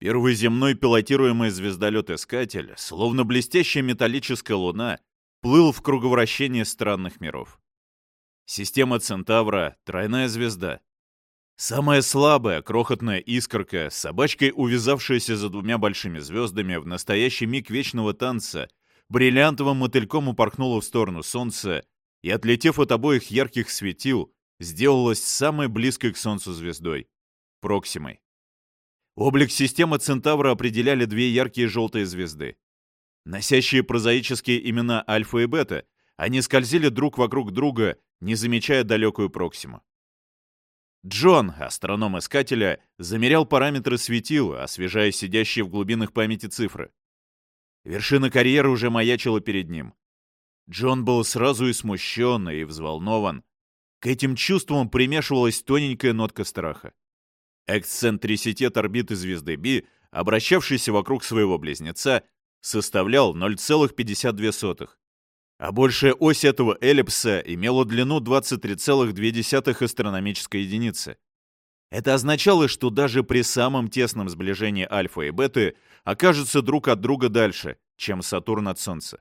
Первый земной пилотируемый звездолет-искатель, словно блестящая металлическая луна, плыл в круговращении странных миров. Система Центавра — тройная звезда. Самая слабая, крохотная искорка, собачкой увязавшаяся за двумя большими звездами в настоящий миг вечного танца, бриллиантовым мотыльком упорхнула в сторону Солнца и, отлетев от обоих ярких светил, сделалась самой близкой к Солнцу звездой — Проксимой. Облик системы Центавра определяли две яркие желтые звезды. Носящие прозаические имена Альфа и Бета, они скользили друг вокруг друга, не замечая далекую Проксиму. Джон, астроном искателя, замерял параметры светила, освежая сидящие в глубинах памяти цифры. Вершина карьеры уже маячила перед ним. Джон был сразу и смущен, и взволнован. К этим чувствам примешивалась тоненькая нотка страха. Эксцентриситет орбиты звезды Би, обращавшейся вокруг своего близнеца, составлял 0,52 а большая ось этого эллипса имела длину 23,2 астрономической единицы. Это означало, что даже при самом тесном сближении альфа и беты окажутся друг от друга дальше, чем Сатурн от Солнца.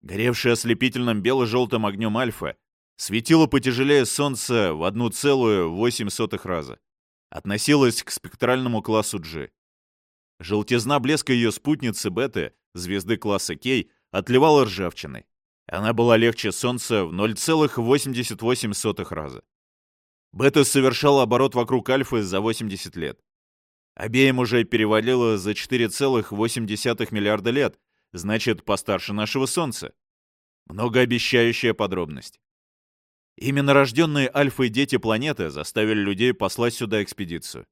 Горевшее ослепительным бело-желтым огнем альфа светило потяжелее Солнца в 1,8 раза. Относилось к спектральному классу G. Желтизна блеска ее спутницы беты, звезды класса K, отливала ржавчиной. Она была легче Солнца в 0,88 раза. Бета совершала оборот вокруг Альфы за 80 лет. Обеим уже перевалило за 4,8 миллиарда лет, значит, постарше нашего Солнца. Многообещающая подробность. Именно рожденные Альфой дети планеты заставили людей послать сюда экспедицию.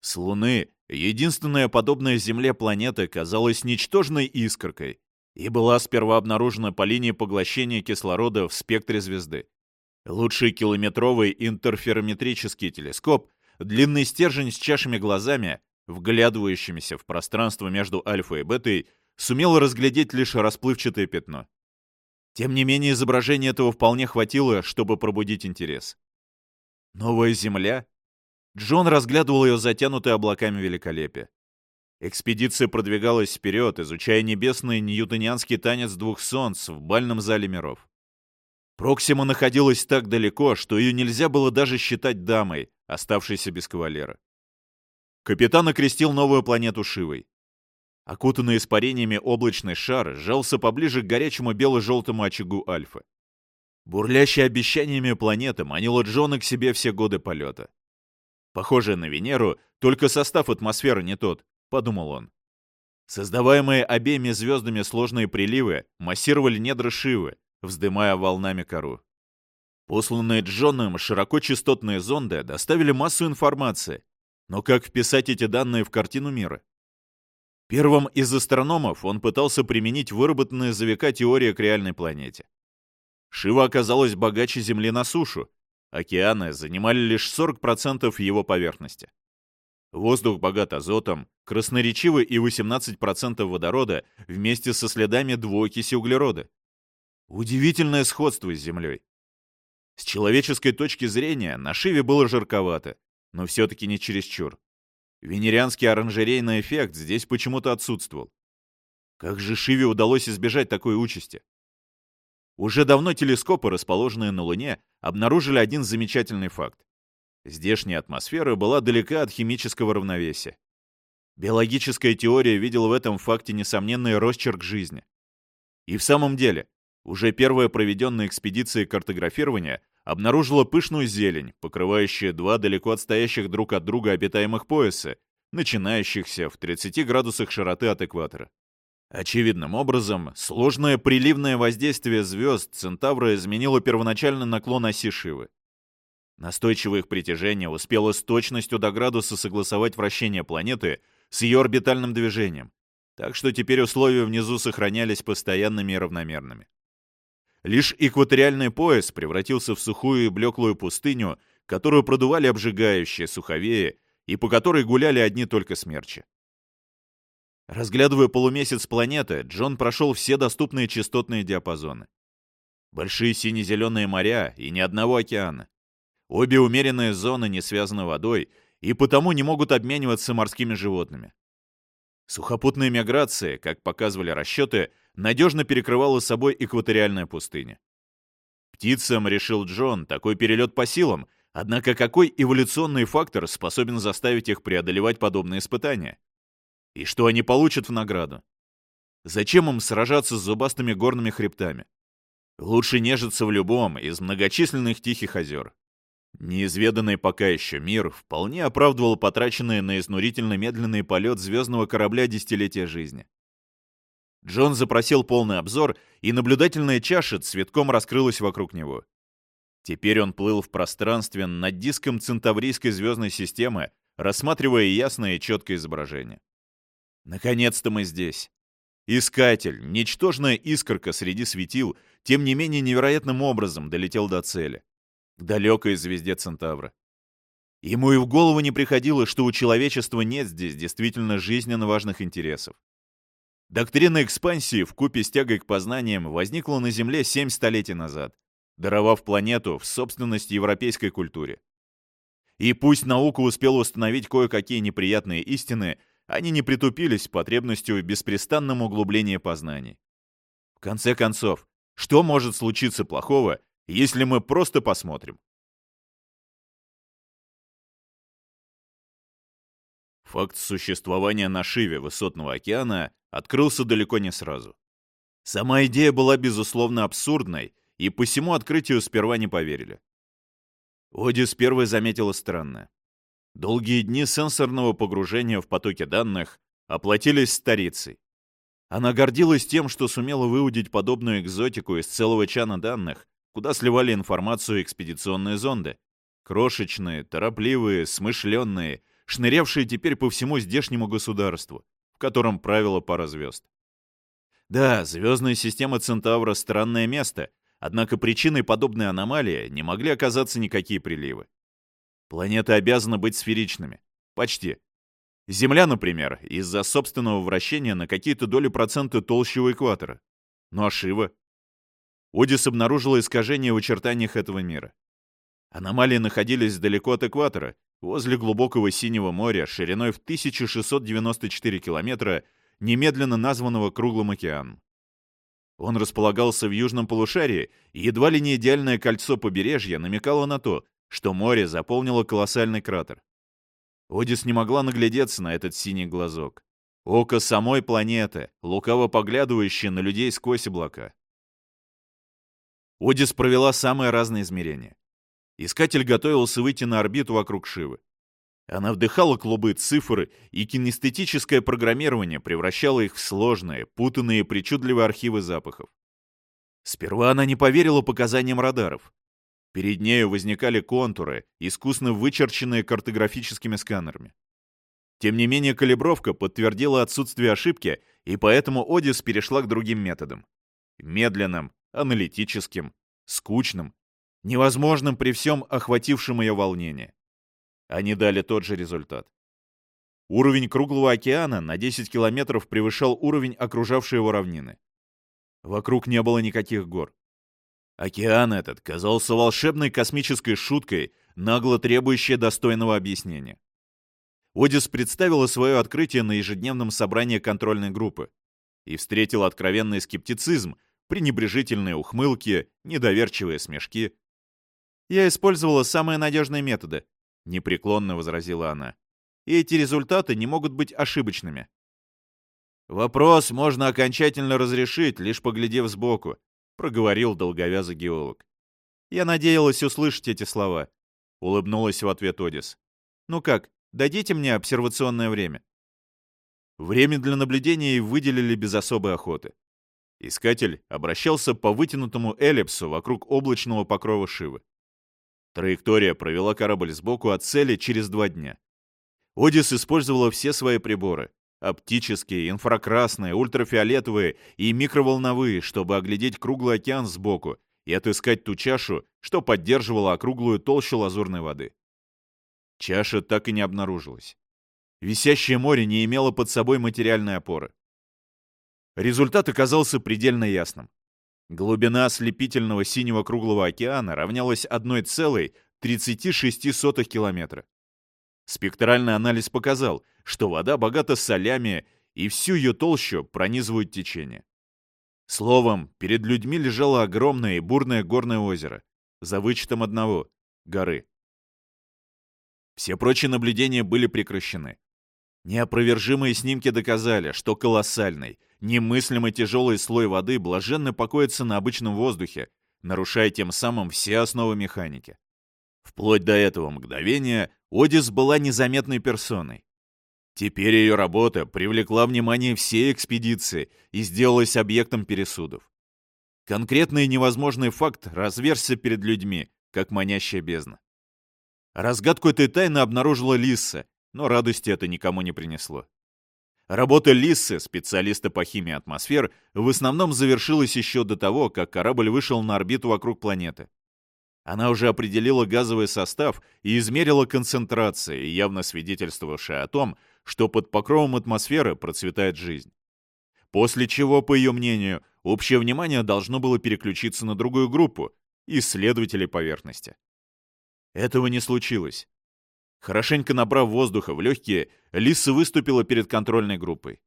С Луны единственная подобная Земле планета казалась ничтожной искоркой, и была сперва обнаружена по линии поглощения кислорода в спектре звезды. Лучший километровый интерферометрический телескоп, длинный стержень с чашами глазами, вглядывающимися в пространство между альфа и бетой, сумел разглядеть лишь расплывчатое пятно. Тем не менее, изображение этого вполне хватило, чтобы пробудить интерес. Новая Земля? Джон разглядывал ее затянутой облаками великолепия. Экспедиция продвигалась вперед, изучая небесный ньютонианский танец двух солнц в бальном зале миров. Проксима находилась так далеко, что ее нельзя было даже считать дамой, оставшейся без кавалера. Капитан окрестил новую планету Шивой. Окутанный испарениями облачный шар сжался поближе к горячему бело-желтому очагу Альфа. Бурлящая обещаниями планета манила Джона к себе все годы полета. Похожая на Венеру, только состав атмосферы не тот, — подумал он. Создаваемые обеими звездами сложные приливы массировали недра Шивы, вздымая волнами кору. Посланные Джоном широкочастотные зонды доставили массу информации, но как вписать эти данные в картину мира? Первым из астрономов он пытался применить выработанные за века теории к реальной планете. Шива оказалась богаче Земли на сушу, океаны занимали лишь 40% его поверхности. Воздух богат азотом, красноречивый и 18% водорода вместе со следами двуокиси углерода. Удивительное сходство с Землей. С человеческой точки зрения на Шиве было жарковато, но все-таки не чересчур. Венерианский оранжерейный эффект здесь почему-то отсутствовал. Как же Шиве удалось избежать такой участи? Уже давно телескопы, расположенные на Луне, обнаружили один замечательный факт. Здешняя атмосфера была далека от химического равновесия. Биологическая теория видела в этом факте несомненный росчерк жизни. И в самом деле, уже первая проведенная экспедиция картографирования обнаружила пышную зелень, покрывающую два далеко отстоящих друг от друга обитаемых пояса, начинающихся в 30 градусах широты от экватора. Очевидным образом, сложное приливное воздействие звезд Центавра изменило первоначальный наклон оси Шивы. Настойчивое их притяжение успело с точностью до градуса согласовать вращение планеты с ее орбитальным движением, так что теперь условия внизу сохранялись постоянными и равномерными. Лишь экваториальный пояс превратился в сухую и блеклую пустыню, которую продували обжигающие суховеи и по которой гуляли одни только смерчи. Разглядывая полумесяц планеты, Джон прошел все доступные частотные диапазоны. Большие сине-зеленые моря и ни одного океана. Обе умеренные зоны не связаны водой, и потому не могут обмениваться морскими животными. Сухопутная миграция, как показывали расчеты, надежно перекрывала собой экваториальная пустыня. Птицам, решил Джон, такой перелет по силам, однако какой эволюционный фактор способен заставить их преодолевать подобные испытания? И что они получат в награду? Зачем им сражаться с зубастыми горными хребтами? Лучше нежиться в любом из многочисленных тихих озер. Неизведанный пока еще мир вполне оправдывал потраченный на изнурительно медленный полет звездного корабля десятилетия жизни. Джон запросил полный обзор, и наблюдательная чаша цветком раскрылась вокруг него. Теперь он плыл в пространстве над диском центаврийской звездной системы, рассматривая ясное и четкое изображение. Наконец-то мы здесь. Искатель, ничтожная искорка среди светил, тем не менее невероятным образом долетел до цели к далекой звезде Центавра. Ему и в голову не приходило, что у человечества нет здесь действительно жизненно важных интересов. Доктрина экспансии в купе с тягой к познаниям возникла на Земле семь столетий назад, даровав планету в собственность европейской культуре. И пусть наука успела установить кое-какие неприятные истины, они не притупились потребностью в беспрестанном углублении познаний. В конце концов, что может случиться плохого, если мы просто посмотрим. Факт существования на Шиве высотного океана открылся далеко не сразу. Сама идея была, безусловно, абсурдной, и по всему открытию сперва не поверили. Одис первой заметила странное. Долгие дни сенсорного погружения в потоки данных оплатились старицей. Она гордилась тем, что сумела выудить подобную экзотику из целого чана данных, куда сливали информацию экспедиционные зонды. Крошечные, торопливые, смышленные, шнырявшие теперь по всему здешнему государству, в котором правила пара звезд. Да, звездная система Центавра — странное место, однако причиной подобной аномалии не могли оказаться никакие приливы. Планеты обязаны быть сферичными. Почти. Земля, например, из-за собственного вращения на какие-то доли процента толще у экватора. Ну а Шива? Одис обнаружила искажения в очертаниях этого мира. Аномалии находились далеко от экватора, возле глубокого синего моря, шириной в 1694 километра, немедленно названного Круглым океаном. Он располагался в южном полушарии, и едва ли не идеальное кольцо побережья намекало на то, что море заполнило колоссальный кратер. Одис не могла наглядеться на этот синий глазок. Око самой планеты, лукаво поглядывающее на людей сквозь облака. Одис провела самые разные измерения. Искатель готовился выйти на орбиту вокруг Шивы. Она вдыхала клубы цифр, и кинестетическое программирование превращало их в сложные, путанные, причудливые архивы запахов. Сперва она не поверила показаниям радаров. Перед нею возникали контуры, искусно вычерченные картографическими сканерами. Тем не менее, калибровка подтвердила отсутствие ошибки, и поэтому Одис перешла к другим методам. Медленным, аналитическим, скучным, невозможным при всем охватившем ее волнение. Они дали тот же результат. Уровень круглого океана на 10 километров превышал уровень окружавшей его равнины. Вокруг не было никаких гор. Океан этот казался волшебной космической шуткой, нагло требующей достойного объяснения. Одис представила свое открытие на ежедневном собрании контрольной группы и встретил откровенный скептицизм, пренебрежительные ухмылки, недоверчивые смешки. «Я использовала самые надежные методы», — непреклонно возразила она. «И эти результаты не могут быть ошибочными». «Вопрос можно окончательно разрешить, лишь поглядев сбоку», — проговорил долговязый геолог. «Я надеялась услышать эти слова», — улыбнулась в ответ Одис. «Ну как, дадите мне обсервационное время?» Время для наблюдения выделили без особой охоты. Искатель обращался по вытянутому эллипсу вокруг облачного покрова Шивы. Траектория провела корабль сбоку от цели через два дня. Одис использовала все свои приборы — оптические, инфракрасные, ультрафиолетовые и микроволновые, чтобы оглядеть круглый океан сбоку и отыскать ту чашу, что поддерживала округлую толщу лазурной воды. Чаша так и не обнаружилась. Висящее море не имело под собой материальной опоры. Результат оказался предельно ясным. Глубина ослепительного синего круглого океана равнялась 1,36 километра. Спектральный анализ показал, что вода богата солями и всю ее толщу пронизывают течение. Словом, перед людьми лежало огромное и бурное горное озеро, за вычетом одного — горы. Все прочие наблюдения были прекращены. Неопровержимые снимки доказали, что колоссальный, немыслимо тяжелый слой воды блаженно покоится на обычном воздухе, нарушая тем самым все основы механики. Вплоть до этого мгновения Одис была незаметной персоной. Теперь ее работа привлекла внимание всей экспедиции и сделалась объектом пересудов. Конкретный невозможный факт разверся перед людьми, как манящая бездна. Разгадку этой тайны обнаружила Лисса, но радости это никому не принесло. Работа Лиссы, специалиста по химии атмосфер, в основном завершилась еще до того, как корабль вышел на орбиту вокруг планеты. Она уже определила газовый состав и измерила концентрации, явно свидетельствовавшие о том, что под покровом атмосферы процветает жизнь. После чего, по ее мнению, общее внимание должно было переключиться на другую группу — исследователей поверхности. Этого не случилось. Хорошенько набрав воздуха в легкие, Лиса выступила перед контрольной группой.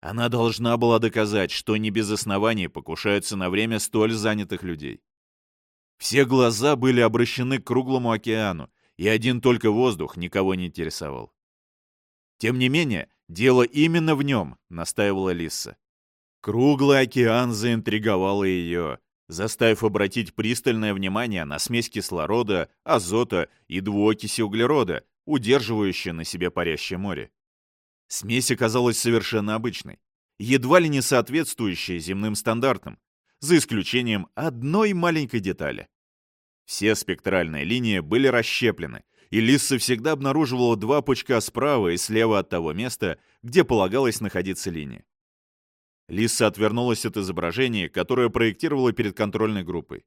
Она должна была доказать, что не без оснований покушаются на время столь занятых людей. Все глаза были обращены к круглому океану, и один только воздух никого не интересовал. Тем не менее, дело именно в нем, настаивала Лиса. Круглый океан заинтриговал ее, заставив обратить пристальное внимание на смесь кислорода, азота и двуокиси углерода, удерживающие на себе парящее море. Смесь оказалась совершенно обычной, едва ли не соответствующей земным стандартам, за исключением одной маленькой детали. Все спектральные линии были расщеплены, и Лисса всегда обнаруживала два пучка справа и слева от того места, где полагалось находиться линия. Лисса отвернулась от изображения, которое проектировала перед контрольной группой.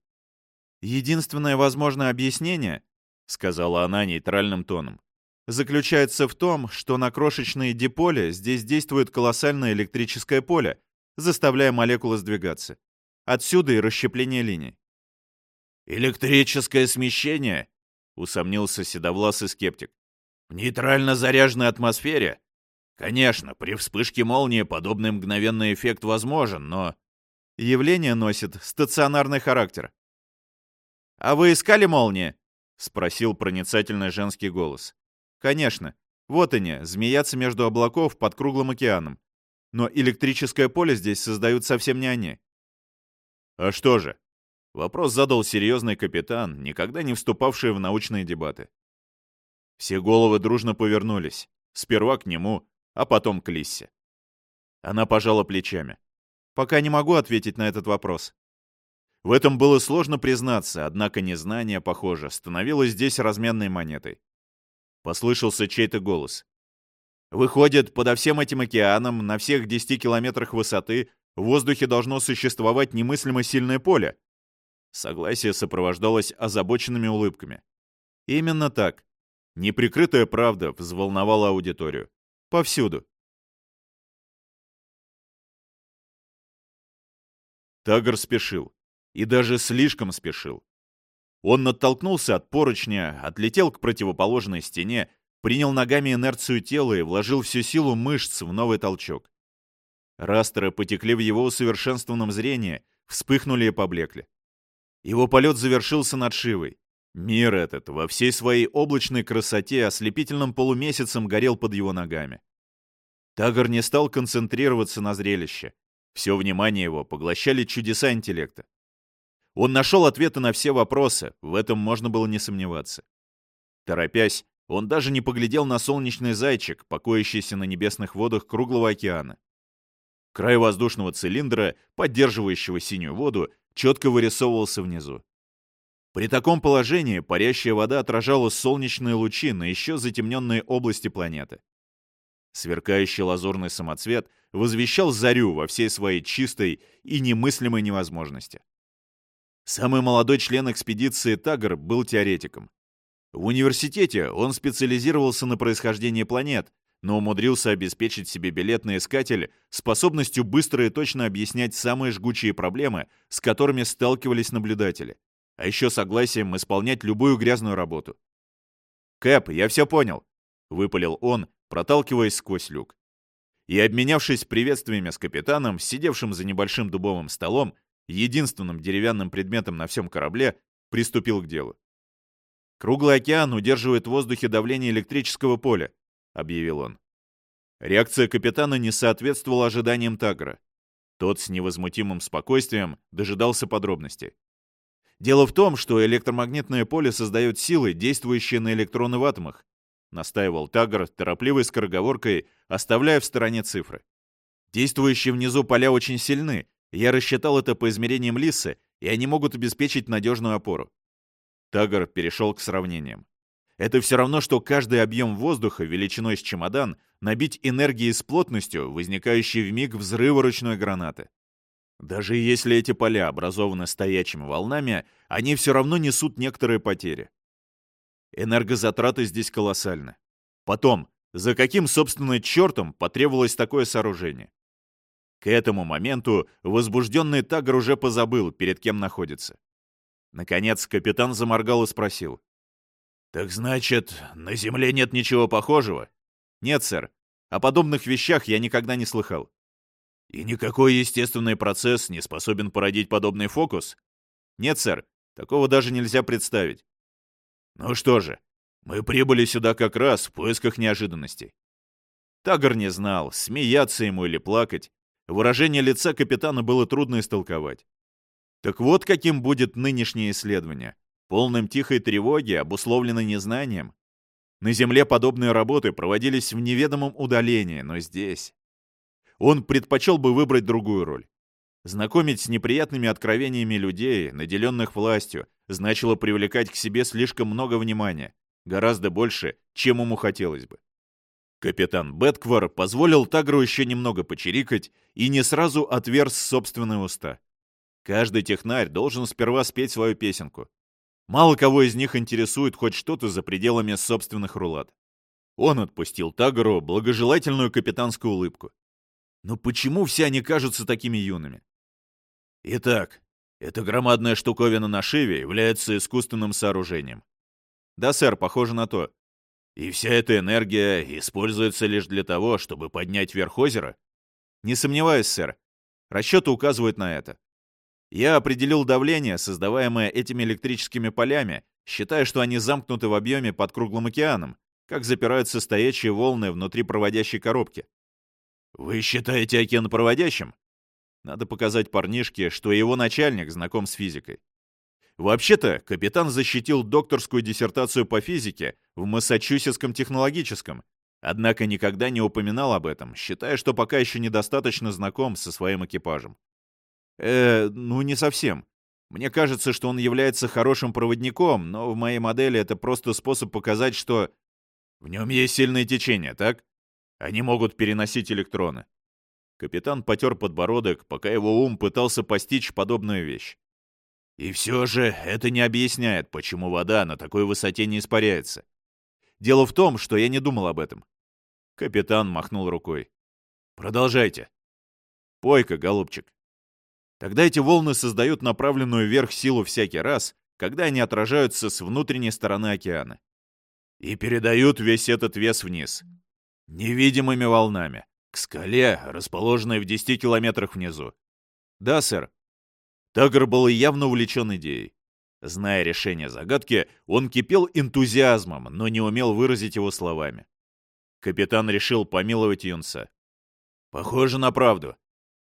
«Единственное возможное объяснение», — сказала она нейтральным тоном, «заключается в том, что на крошечные диполе здесь действует колоссальное электрическое поле, заставляя молекулы сдвигаться. Отсюда и расщепление линий. «Электрическое смещение?» — усомнился седовласый скептик. «В нейтрально заряженной атмосфере? Конечно, при вспышке молнии подобный мгновенный эффект возможен, но...» Явление носит стационарный характер. «А вы искали молнии?» — спросил проницательный женский голос. «Конечно. Вот они, змеятся между облаков под круглым океаном. Но электрическое поле здесь создают совсем не они». «А что же?» Вопрос задал серьезный капитан, никогда не вступавший в научные дебаты. Все головы дружно повернулись. Сперва к нему, а потом к Лиссе. Она пожала плечами. «Пока не могу ответить на этот вопрос». В этом было сложно признаться, однако незнание, похоже, становилось здесь разменной монетой. Послышался чей-то голос. «Выходит, подо всем этим океаном, на всех 10 километрах высоты, в воздухе должно существовать немыслимо сильное поле. Согласие сопровождалось озабоченными улыбками. Именно так. Неприкрытая правда взволновала аудиторию. Повсюду. Тагр спешил. И даже слишком спешил. Он оттолкнулся от поручня, отлетел к противоположной стене, принял ногами инерцию тела и вложил всю силу мышц в новый толчок. Растеры потекли в его усовершенствованном зрении, вспыхнули и поблекли. Его полет завершился над Шивой. Мир этот во всей своей облачной красоте ослепительным полумесяцем горел под его ногами. Тагор не стал концентрироваться на зрелище. Все внимание его поглощали чудеса интеллекта. Он нашел ответы на все вопросы, в этом можно было не сомневаться. Торопясь, он даже не поглядел на солнечный зайчик, покоящийся на небесных водах круглого океана. Край воздушного цилиндра, поддерживающего синюю воду, четко вырисовывался внизу. При таком положении парящая вода отражала солнечные лучи на еще затемненные области планеты. Сверкающий лазурный самоцвет возвещал зарю во всей своей чистой и немыслимой невозможности. Самый молодой член экспедиции Тагр был теоретиком. В университете он специализировался на происхождении планет, но умудрился обеспечить себе билет на искатель способностью быстро и точно объяснять самые жгучие проблемы, с которыми сталкивались наблюдатели, а еще согласием исполнять любую грязную работу. «Кэп, я все понял», — выпалил он, проталкиваясь сквозь люк. И, обменявшись приветствиями с капитаном, сидевшим за небольшим дубовым столом, единственным деревянным предметом на всем корабле, приступил к делу. «Круглый океан удерживает в воздухе давление электрического поля», — объявил он. Реакция капитана не соответствовала ожиданиям Тагра. Тот с невозмутимым спокойствием дожидался подробностей. Дело в том, что электромагнитное поле создает силы, действующие на электроны в атомах, настаивал Тагр торопливой скороговоркой, оставляя в стороне цифры. Действующие внизу поля очень сильны. Я рассчитал это по измерениям Лисы, и они могут обеспечить надежную опору. Тагр перешел к сравнениям. Это все равно, что каждый объем воздуха величиной с чемодан набить энергией с плотностью, возникающей в миг взрыва ручной гранаты. Даже если эти поля образованы стоячими волнами, они все равно несут некоторые потери. Энергозатраты здесь колоссальны. Потом, за каким, собственно, чертом потребовалось такое сооружение? К этому моменту возбужденный Тагр уже позабыл, перед кем находится. Наконец капитан заморгал и спросил. «Так значит, на Земле нет ничего похожего?» «Нет, сэр. О подобных вещах я никогда не слыхал». «И никакой естественный процесс не способен породить подобный фокус?» «Нет, сэр. Такого даже нельзя представить». «Ну что же, мы прибыли сюда как раз в поисках неожиданностей». Тагр не знал, смеяться ему или плакать. Выражение лица капитана было трудно истолковать. Так вот каким будет нынешнее исследование. Полным тихой тревоги, обусловленной незнанием. На Земле подобные работы проводились в неведомом удалении, но здесь... Он предпочел бы выбрать другую роль. Знакомить с неприятными откровениями людей, наделенных властью, значило привлекать к себе слишком много внимания, гораздо больше, чем ему хотелось бы. Капитан Бетквар позволил Тагру еще немного почирикать и не сразу отверз собственные уста. Каждый технарь должен сперва спеть свою песенку. Мало кого из них интересует хоть что-то за пределами собственных рулат. Он отпустил Тагру благожелательную капитанскую улыбку. Но почему все они кажутся такими юными? Итак, эта громадная штуковина на Шиве является искусственным сооружением. Да, сэр, похоже на то. И вся эта энергия используется лишь для того, чтобы поднять вверх озера? Не сомневаюсь, сэр. Расчеты указывают на это. Я определил давление, создаваемое этими электрическими полями, считая, что они замкнуты в объеме под круглым океаном, как запираются стоячие волны внутри проводящей коробки. Вы считаете океан проводящим? Надо показать парнишке, что его начальник знаком с физикой. Вообще-то, капитан защитил докторскую диссертацию по физике в Массачусетском технологическом, однако никогда не упоминал об этом, считая, что пока еще недостаточно знаком со своим экипажем. Э, ну не совсем. Мне кажется, что он является хорошим проводником, но в моей модели это просто способ показать, что... В нем есть сильное течение, так? Они могут переносить электроны. Капитан потер подбородок, пока его ум пытался постичь подобную вещь. И все же это не объясняет, почему вода на такой высоте не испаряется. Дело в том, что я не думал об этом. Капитан махнул рукой. Продолжайте. Пой-ка, голубчик. Тогда эти волны создают направленную вверх силу всякий раз, когда они отражаются с внутренней стороны океана. И передают весь этот вес вниз. Невидимыми волнами. К скале, расположенной в 10 километрах внизу. Да, сэр. Тагр был явно увлечен идеей. Зная решение загадки, он кипел энтузиазмом, но не умел выразить его словами. Капитан решил помиловать юнца. «Похоже на правду.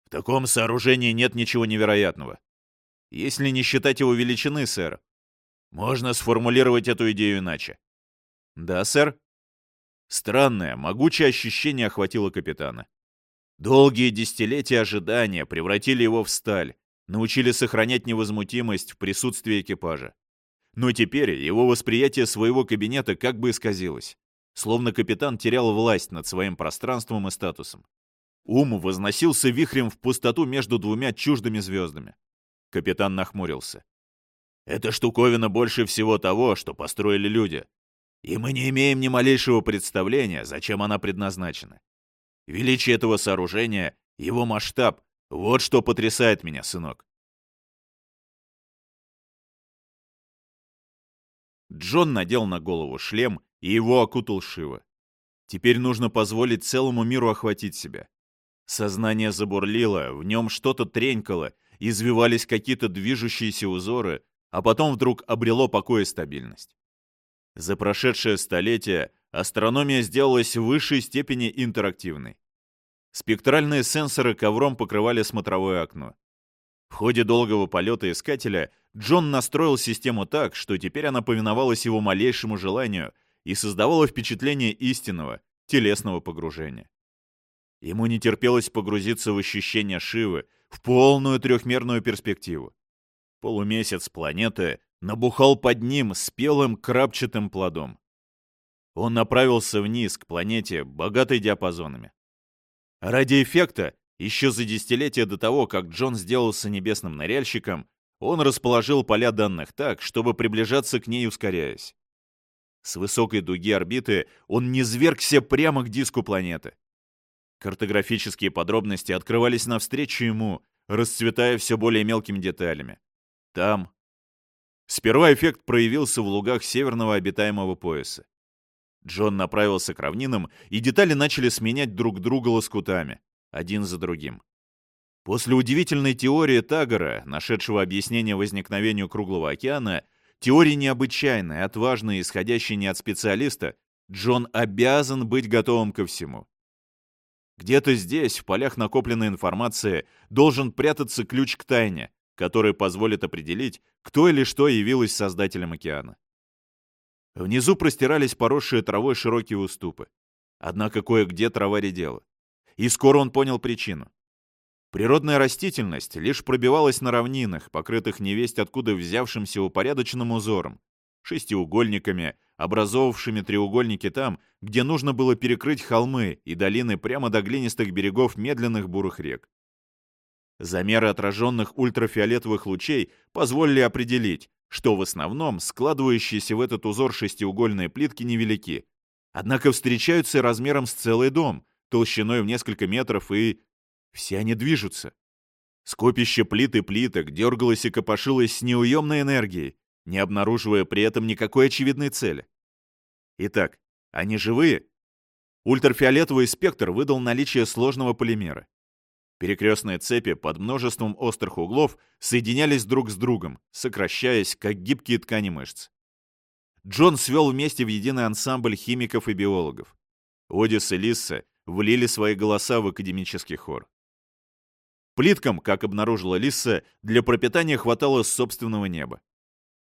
В таком сооружении нет ничего невероятного. Если не считать его величины, сэр. Можно сформулировать эту идею иначе». «Да, сэр», Странное, могучее ощущение охватило капитана. Долгие десятилетия ожидания превратили его в сталь, научили сохранять невозмутимость в присутствии экипажа. Но теперь его восприятие своего кабинета как бы исказилось, словно капитан терял власть над своим пространством и статусом. Ум возносился вихрем в пустоту между двумя чуждыми звездами. Капитан нахмурился. «Эта штуковина больше всего того, что построили люди и мы не имеем ни малейшего представления, зачем она предназначена. Величие этого сооружения, его масштаб — вот что потрясает меня, сынок. Джон надел на голову шлем, и его окутал Шива. Теперь нужно позволить целому миру охватить себя. Сознание забурлило, в нем что-то тренькало, извивались какие-то движущиеся узоры, а потом вдруг обрело покой и стабильность. За прошедшее столетие астрономия сделалась в высшей степени интерактивной. Спектральные сенсоры ковром покрывали смотровое окно. В ходе долгого полета искателя Джон настроил систему так, что теперь она повиновалась его малейшему желанию и создавала впечатление истинного, телесного погружения. Ему не терпелось погрузиться в ощущение Шивы, в полную трехмерную перспективу. Полумесяц планеты набухал под ним спелым крапчатым плодом. Он направился вниз к планете, богатой диапазонами. Ради эффекта, еще за десятилетия до того, как Джон сделался небесным ныряльщиком, он расположил поля данных так, чтобы приближаться к ней ускоряясь. С высокой дуги орбиты он низвергся прямо к диску планеты. Картографические подробности открывались навстречу ему, расцветая все более мелкими деталями. Там. Сперва эффект проявился в лугах северного обитаемого пояса. Джон направился к равнинам, и детали начали сменять друг друга лоскутами, один за другим. После удивительной теории Тагора, нашедшего объяснение возникновению круглого океана, теории необычайной, отважной, исходящей не от специалиста, Джон обязан быть готовым ко всему. Где-то здесь, в полях накопленной информации, должен прятаться ключ к тайне, который позволит определить, кто или что явилось создателем океана. Внизу простирались поросшие травой широкие уступы. Однако кое-где трава редела. И скоро он понял причину. Природная растительность лишь пробивалась на равнинах, покрытых невесть откуда взявшимся упорядоченным узором, шестиугольниками, образовавшими треугольники там, где нужно было перекрыть холмы и долины прямо до глинистых берегов медленных бурых рек. Замеры отраженных ультрафиолетовых лучей позволили определить, что в основном складывающиеся в этот узор шестиугольные плитки невелики, однако встречаются размером с целый дом, толщиной в несколько метров и... Все они движутся. Скопище плит и плиток дергалось и копошилось с неуемной энергией, не обнаруживая при этом никакой очевидной цели. Итак, они живые? Ультрафиолетовый спектр выдал наличие сложного полимера. Перекрестные цепи под множеством острых углов соединялись друг с другом, сокращаясь, как гибкие ткани мышц. Джон свел вместе в единый ансамбль химиков и биологов. Одис и Лисса влили свои голоса в академический хор. Плиткам, как обнаружила Лисса, для пропитания хватало собственного неба.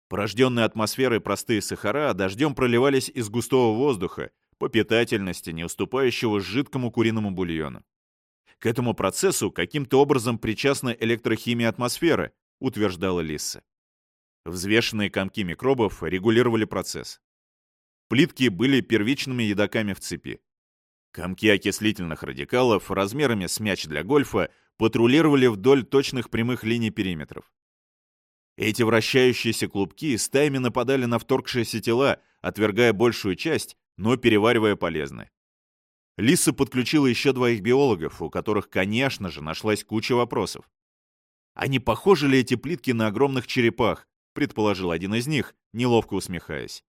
Порожденные атмосферой простые сахара дождем проливались из густого воздуха, по питательности, не уступающего жидкому куриному бульону. К этому процессу каким-то образом причастна электрохимия атмосферы, утверждала Лисса. Взвешенные комки микробов регулировали процесс. Плитки были первичными едоками в цепи. Комки окислительных радикалов размерами с мяч для гольфа патрулировали вдоль точных прямых линий периметров. Эти вращающиеся клубки стаями нападали на вторгшиеся тела, отвергая большую часть, но переваривая полезное. Лиса подключила еще двоих биологов, у которых, конечно же, нашлась куча вопросов. «А не похожи ли эти плитки на огромных черепах?» — предположил один из них, неловко усмехаясь.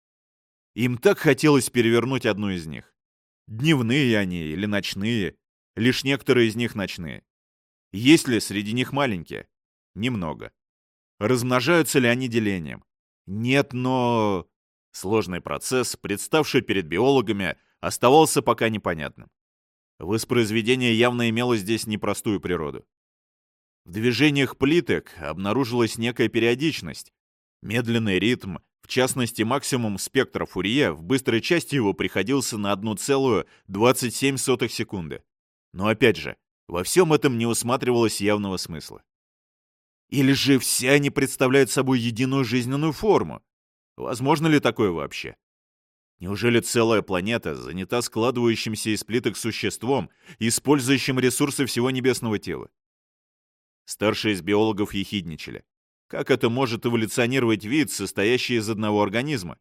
Им так хотелось перевернуть одну из них. Дневные они или ночные, лишь некоторые из них ночные. Есть ли среди них маленькие? Немного. Размножаются ли они делением? Нет, но... Сложный процесс, представший перед биологами, оставался пока непонятным. Воспроизведение явно имело здесь непростую природу. В движениях плиток обнаружилась некая периодичность. Медленный ритм, в частности максимум спектра Фурье, в быстрой части его приходился на 1,27 секунды. Но опять же, во всем этом не усматривалось явного смысла. Или же все они представляют собой единую жизненную форму? Возможно ли такое вообще? Неужели целая планета занята складывающимся из плиток существом, использующим ресурсы всего небесного тела? Старшие из биологов ехидничали. Как это может эволюционировать вид, состоящий из одного организма?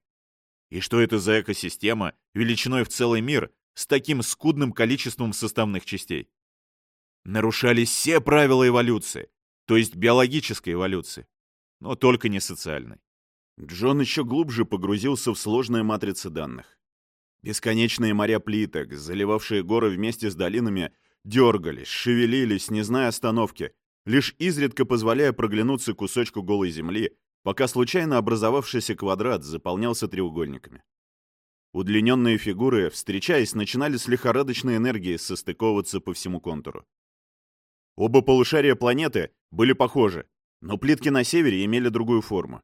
И что это за экосистема, величиной в целый мир, с таким скудным количеством составных частей? Нарушались все правила эволюции, то есть биологической эволюции, но только не социальной. Джон еще глубже погрузился в сложные матрицы данных. Бесконечные моря плиток, заливавшие горы вместе с долинами, дергались, шевелились, не зная остановки, лишь изредка позволяя проглянуться кусочку голой земли, пока случайно образовавшийся квадрат заполнялся треугольниками. Удлиненные фигуры, встречаясь, начинали с лихорадочной энергией состыковываться по всему контуру. Оба полушария планеты были похожи, но плитки на севере имели другую форму,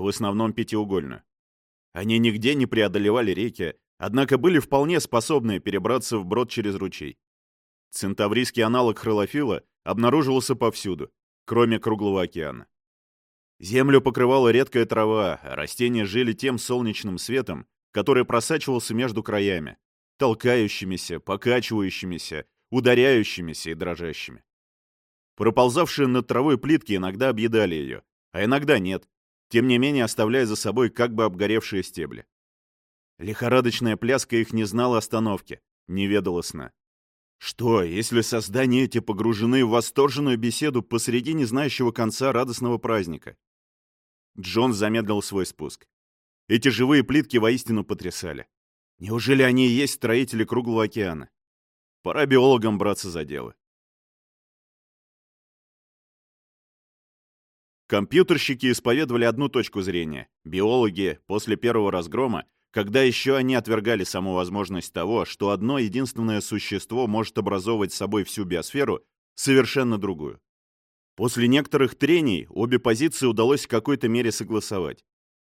в основном пятиугольную. Они нигде не преодолевали реки, однако были вполне способны перебраться вброд через ручей. Центаврийский аналог хролофила обнаруживался повсюду, кроме Круглого океана. Землю покрывала редкая трава, растения жили тем солнечным светом, который просачивался между краями, толкающимися, покачивающимися, ударяющимися и дрожащими. Проползавшие над травой плитки иногда объедали ее, а иногда нет, тем не менее оставляя за собой как бы обгоревшие стебли. Лихорадочная пляска их не знала остановки, не ведала сна. Что, если создания эти погружены в восторженную беседу посреди незнающего конца радостного праздника? Джон замедлил свой спуск. Эти живые плитки воистину потрясали. Неужели они и есть строители Круглого океана? Пора биологам браться за дело. Компьютерщики исповедовали одну точку зрения. Биологи после первого разгрома, когда еще они отвергали саму возможность того, что одно единственное существо может образовывать собой всю биосферу, совершенно другую. После некоторых трений обе позиции удалось в какой-то мере согласовать.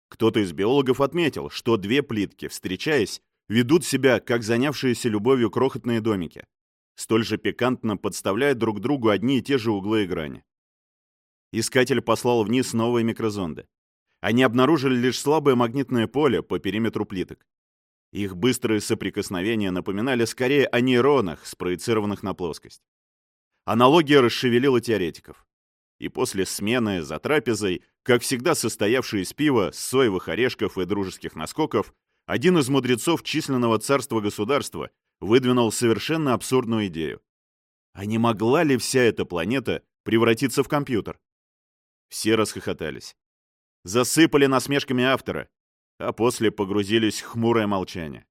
Кто-то из биологов отметил, что две плитки, встречаясь, ведут себя, как занявшиеся любовью крохотные домики. Столь же пикантно подставляют друг другу одни и те же углы и грани. Искатель послал вниз новые микрозонды. Они обнаружили лишь слабое магнитное поле по периметру плиток. Их быстрые соприкосновения напоминали скорее о нейронах, спроецированных на плоскость. Аналогия расшевелила теоретиков. И после смены, за трапезой, как всегда состоявшей из пива, соевых орешков и дружеских наскоков, один из мудрецов численного царства государства выдвинул совершенно абсурдную идею. А не могла ли вся эта планета превратиться в компьютер? Все расхохотались. Засыпали насмешками автора, а после погрузились в хмурое молчание.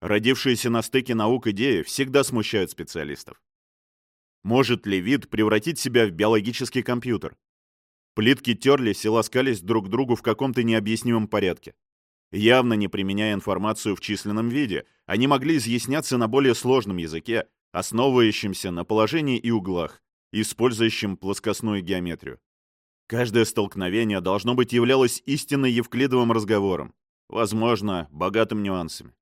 Родившиеся на стыке наук идеи всегда смущают специалистов. Может ли вид превратить себя в биологический компьютер? Плитки терлись и ласкались друг к другу в каком-то необъяснимом порядке. Явно не применяя информацию в численном виде, они могли изъясняться на более сложном языке, основывающемся на положении и углах, использующем плоскостную геометрию. Каждое столкновение, должно быть, являлось истинно евклидовым разговором, возможно, богатым нюансами.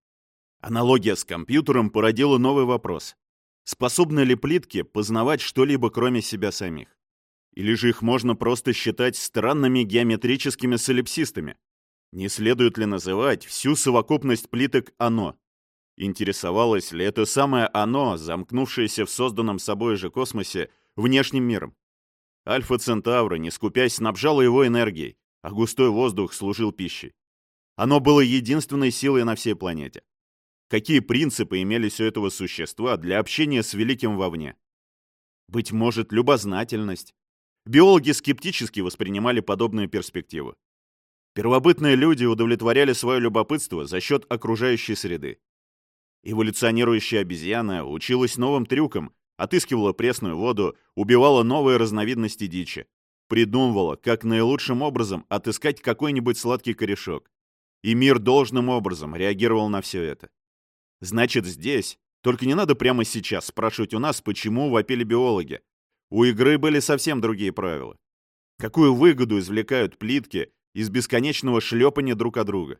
Аналогия с компьютером породила новый вопрос. Способны ли плитки познавать что-либо кроме себя самих? Или же их можно просто считать странными геометрическими солипсистами? Не следует ли называть всю совокупность плиток «оно»? Интересовалось ли это самое «оно», замкнувшееся в созданном собой же космосе, внешним миром? Альфа Центавра, не скупясь, снабжала его энергией, а густой воздух служил пищей. Оно было единственной силой на всей планете. Какие принципы имелись у этого существа для общения с великим вовне? Быть может, любознательность? Биологи скептически воспринимали подобную перспективу. Первобытные люди удовлетворяли свое любопытство за счет окружающей среды. Эволюционирующая обезьяна училась новым трюкам, отыскивала пресную воду, убивала новые разновидности дичи, придумывала, как наилучшим образом отыскать какой-нибудь сладкий корешок. И мир должным образом реагировал на все это. Значит, здесь, только не надо прямо сейчас спрашивать у нас, почему вопили биологи. У игры были совсем другие правила. Какую выгоду извлекают плитки из бесконечного шлепания друг от друга?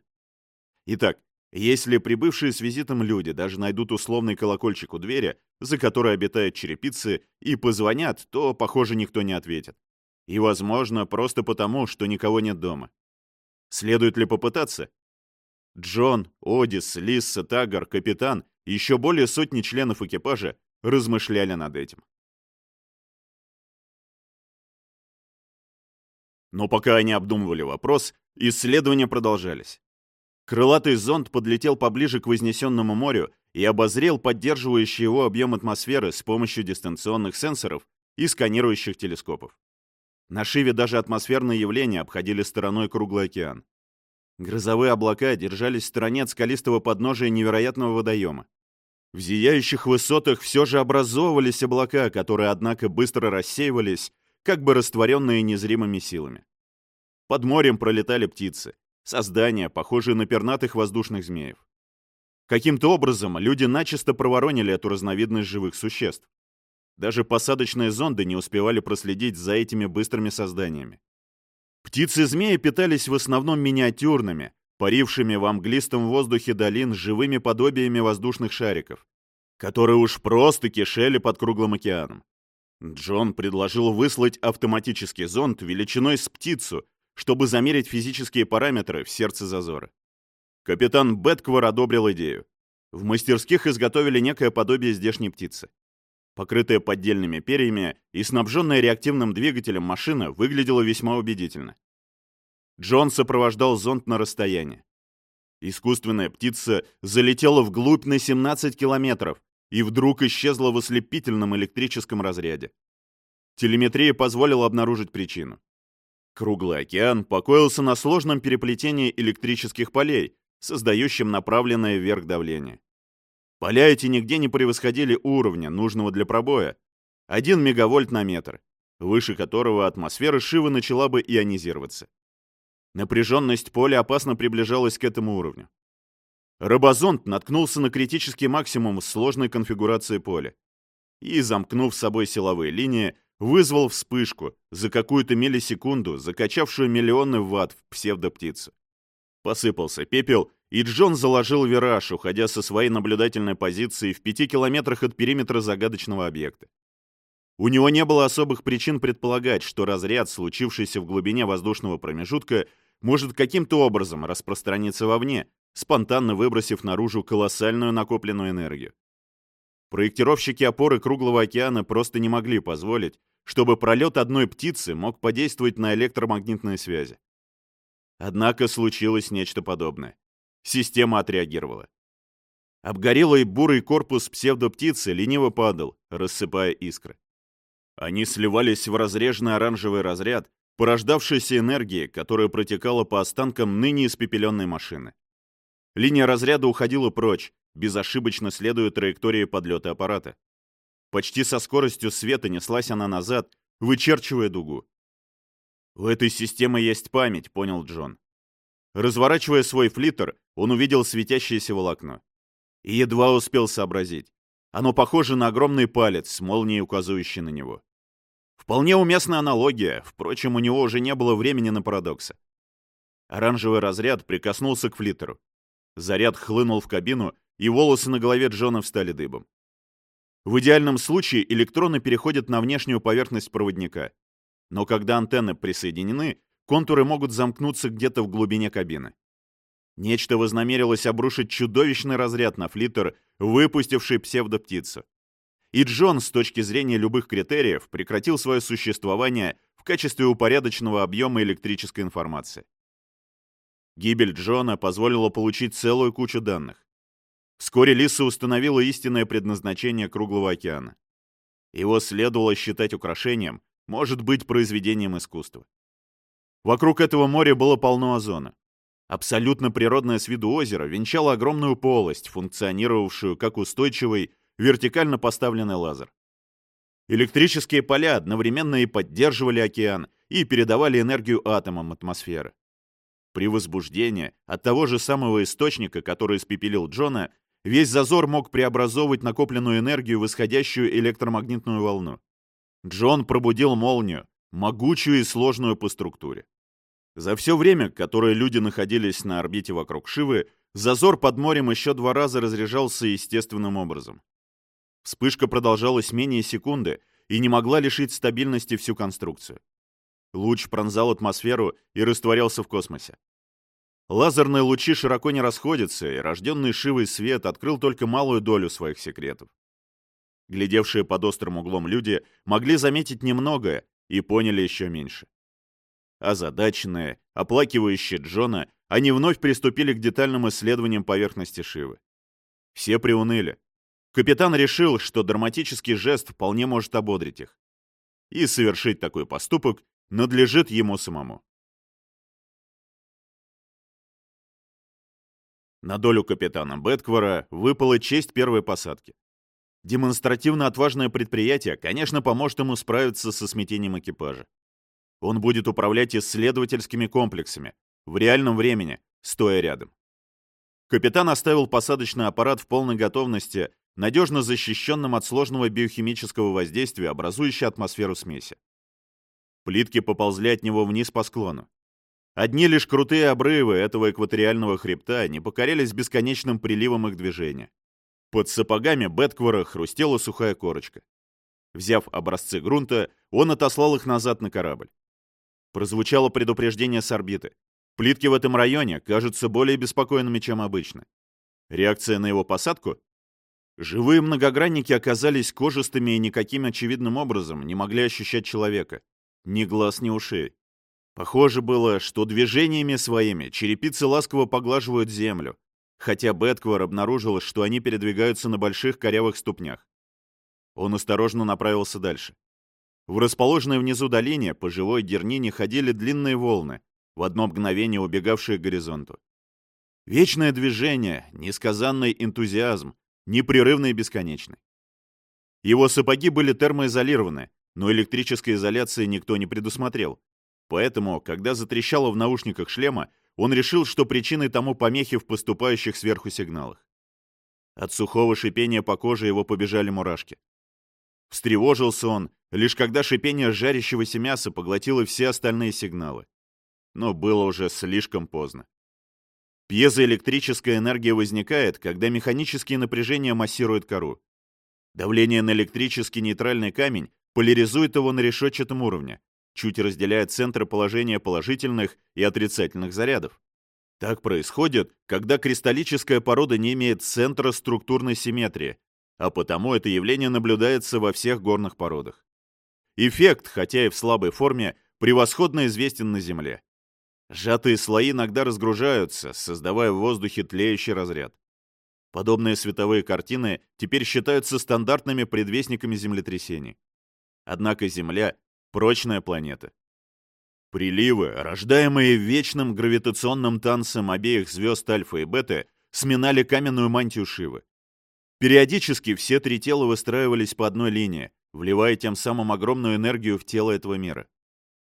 Итак, если прибывшие с визитом люди даже найдут условный колокольчик у двери, за которой обитают черепицы, и позвонят, то, похоже, никто не ответит. И, возможно, просто потому, что никого нет дома. Следует ли попытаться? Джон, Одис, Лисса, Таггар, капитан и еще более сотни членов экипажа размышляли над этим. Но пока они обдумывали вопрос, исследования продолжались. Крылатый зонд подлетел поближе к вознесенному морю и обозрел поддерживающий его объем атмосферы с помощью дистанционных сенсоров и сканирующих телескопов. На Шиве даже атмосферные явления обходили стороной круглый океан. Грозовые облака держались в стороне от скалистого подножия невероятного водоема. В зияющих высотах все же образовывались облака, которые, однако, быстро рассеивались, как бы растворенные незримыми силами. Под морем пролетали птицы, создания, похожие на пернатых воздушных змеев. Каким-то образом люди начисто проворонили эту разновидность живых существ. Даже посадочные зонды не успевали проследить за этими быстрыми созданиями. Птицы-змеи питались в основном миниатюрными, парившими в английском воздухе долин живыми подобиями воздушных шариков, которые уж просто кишели под круглым океаном. Джон предложил выслать автоматический зонд величиной с птицу, чтобы замерить физические параметры в сердце зазора. Капитан Бетквар одобрил идею. В мастерских изготовили некое подобие здешней птицы. Покрытая поддельными перьями и снабженная реактивным двигателем машина выглядела весьма убедительно. Джон сопровождал зонд на расстоянии. Искусственная птица залетела вглубь на 17 километров и вдруг исчезла в ослепительном электрическом разряде. Телеметрия позволила обнаружить причину. Круглый океан покоился на сложном переплетении электрических полей, создающем направленное вверх давление. Поля эти нигде не превосходили уровня, нужного для пробоя. 1 мегавольт на метр, выше которого атмосфера Шивы начала бы ионизироваться. Напряженность поля опасно приближалась к этому уровню. Робозонд наткнулся на критический максимум сложной конфигурации поля и, замкнув с собой силовые линии, вызвал вспышку за какую-то миллисекунду, закачавшую миллионы ватт в псевдоптицу. Посыпался пепел, и Джон заложил вираж, уходя со своей наблюдательной позиции в пяти километрах от периметра загадочного объекта. У него не было особых причин предполагать, что разряд, случившийся в глубине воздушного промежутка, может каким-то образом распространиться вовне, спонтанно выбросив наружу колоссальную накопленную энергию. Проектировщики опоры Круглого океана просто не могли позволить, чтобы пролет одной птицы мог подействовать на электромагнитные связи. Однако случилось нечто подобное. Система отреагировала. Обгорелый бурый корпус псевдоптицы лениво падал, рассыпая искры. Они сливались в разреженный оранжевый разряд, порождавшейся энергии, которая протекала по останкам ныне испепеленной машины. Линия разряда уходила прочь, безошибочно следуя траектории подлета аппарата. Почти со скоростью света неслась она назад, вычерчивая дугу. «У этой системы есть память», — понял Джон. Разворачивая свой флиттер, он увидел светящееся волокно. И едва успел сообразить. Оно похоже на огромный палец с молнией, указывающей на него. Вполне уместная аналогия, впрочем, у него уже не было времени на парадоксы. Оранжевый разряд прикоснулся к флиттеру. Заряд хлынул в кабину, и волосы на голове Джона встали дыбом. В идеальном случае электроны переходят на внешнюю поверхность проводника. Но когда антенны присоединены, контуры могут замкнуться где-то в глубине кабины. Нечто вознамерилось обрушить чудовищный разряд на флиттер, выпустивший псевдоптицу. И Джон, с точки зрения любых критериев, прекратил свое существование в качестве упорядоченного объема электрической информации. Гибель Джона позволила получить целую кучу данных. Вскоре Лиса установила истинное предназначение Круглого океана. Его следовало считать украшением, может быть, произведением искусства. Вокруг этого моря было полно озона. Абсолютно природное с виду озеро венчало огромную полость, функционировавшую как устойчивый, вертикально поставленный лазер. Электрические поля одновременно и поддерживали океан, и передавали энергию атомам атмосферы. При возбуждении от того же самого источника, который испепелил Джона, весь зазор мог преобразовывать накопленную энергию в исходящую электромагнитную волну. Джон пробудил молнию, могучую и сложную по структуре. За все время, которое люди находились на орбите вокруг Шивы, зазор под морем еще два раза разряжался естественным образом. Вспышка продолжалась менее секунды и не могла лишить стабильности всю конструкцию. Луч пронзал атмосферу и растворялся в космосе. Лазерные лучи широко не расходятся, и рожденный Шивой свет открыл только малую долю своих секретов. Глядевшие под острым углом люди могли заметить немногое и поняли еще меньше. Озадаченные, оплакивающие Джона, они вновь приступили к детальным исследованиям поверхности Шивы. Все приуныли. Капитан решил, что драматический жест вполне может ободрить их. И совершить такой поступок надлежит ему самому. На долю капитана Бетквара выпала честь первой посадки. Демонстративно отважное предприятие, конечно, поможет ему справиться со смятением экипажа. Он будет управлять исследовательскими комплексами в реальном времени, стоя рядом. Капитан оставил посадочный аппарат в полной готовности, надежно защищенным от сложного биохимического воздействия, образующей атмосферу смеси. Плитки поползли от него вниз по склону. Одни лишь крутые обрывы этого экваториального хребта не покорялись бесконечным приливом их движения. Под сапогами Бетквара хрустела сухая корочка. Взяв образцы грунта, он отослал их назад на корабль. Прозвучало предупреждение с орбиты. Плитки в этом районе кажутся более беспокойными, чем обычно. Реакция на его посадку? Живые многогранники оказались кожистыми и никаким очевидным образом не могли ощущать человека. Ни глаз, ни ушей. Похоже было, что движениями своими черепицы ласково поглаживают землю, хотя Бетквар обнаружил, что они передвигаются на больших корявых ступнях. Он осторожно направился дальше. В расположенной внизу долине по живой дернине ходили длинные волны, в одно мгновение убегавшие к горизонту. Вечное движение, несказанный энтузиазм, непрерывный и бесконечный. Его сапоги были термоизолированы, но электрической изоляции никто не предусмотрел. Поэтому, когда затрещало в наушниках шлема, он решил, что причиной тому помехи в поступающих сверху сигналах. От сухого шипения по коже его побежали мурашки. Встревожился он, лишь когда шипение жарящегося мяса поглотило все остальные сигналы. Но было уже слишком поздно. Пьезоэлектрическая энергия возникает, когда механические напряжения массируют кору. Давление на электрический нейтральный камень поляризует его на решетчатом уровне, чуть разделяя центры положения положительных и отрицательных зарядов. Так происходит, когда кристаллическая порода не имеет центра структурной симметрии, а потому это явление наблюдается во всех горных породах. Эффект, хотя и в слабой форме, превосходно известен на Земле. Сжатые слои иногда разгружаются, создавая в воздухе тлеющий разряд. Подобные световые картины теперь считаются стандартными предвестниками землетрясений. Однако Земля — прочная планета. Приливы, рождаемые вечным гравитационным танцем обеих звезд Альфа и Бета, сминали каменную мантию Шивы. Периодически все три тела выстраивались по одной линии, вливая тем самым огромную энергию в тело этого мира.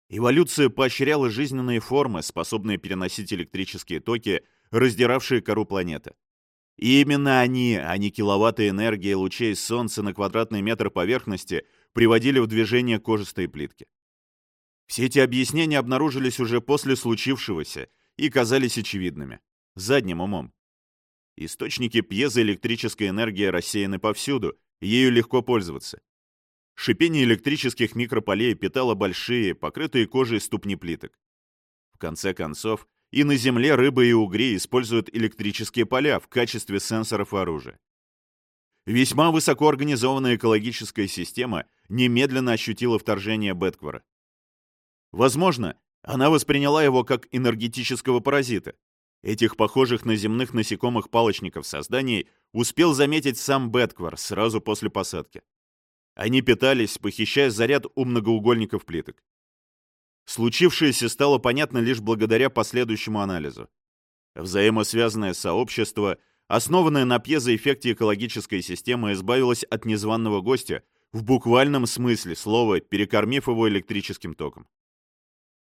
Эволюция поощряла жизненные формы, способные переносить электрические токи, раздиравшие кору планеты. И именно они, а не киловатты энергии лучей Солнца на квадратный метр поверхности, приводили в движение кожистые плитки. Все эти объяснения обнаружились уже после случившегося и казались очевидными, задним умом. Источники пьезоэлектрической энергии рассеяны повсюду, ею легко пользоваться. Шипение электрических микрополей питало большие, покрытые кожей ступни плиток. В конце концов, и на Земле рыбы и угри используют электрические поля в качестве сенсоров оружия. Весьма высокоорганизованная экологическая система немедленно ощутила вторжение Бетквара. Возможно, она восприняла его как энергетического паразита, Этих похожих на земных насекомых палочников созданий успел заметить сам Бетквар сразу после посадки. Они питались, похищая заряд у многоугольников плиток. Случившееся стало понятно лишь благодаря последующему анализу. Взаимосвязанное сообщество, основанное на пьезоэффекте экологической системы, избавилось от незваного гостя в буквальном смысле слова, перекормив его электрическим током.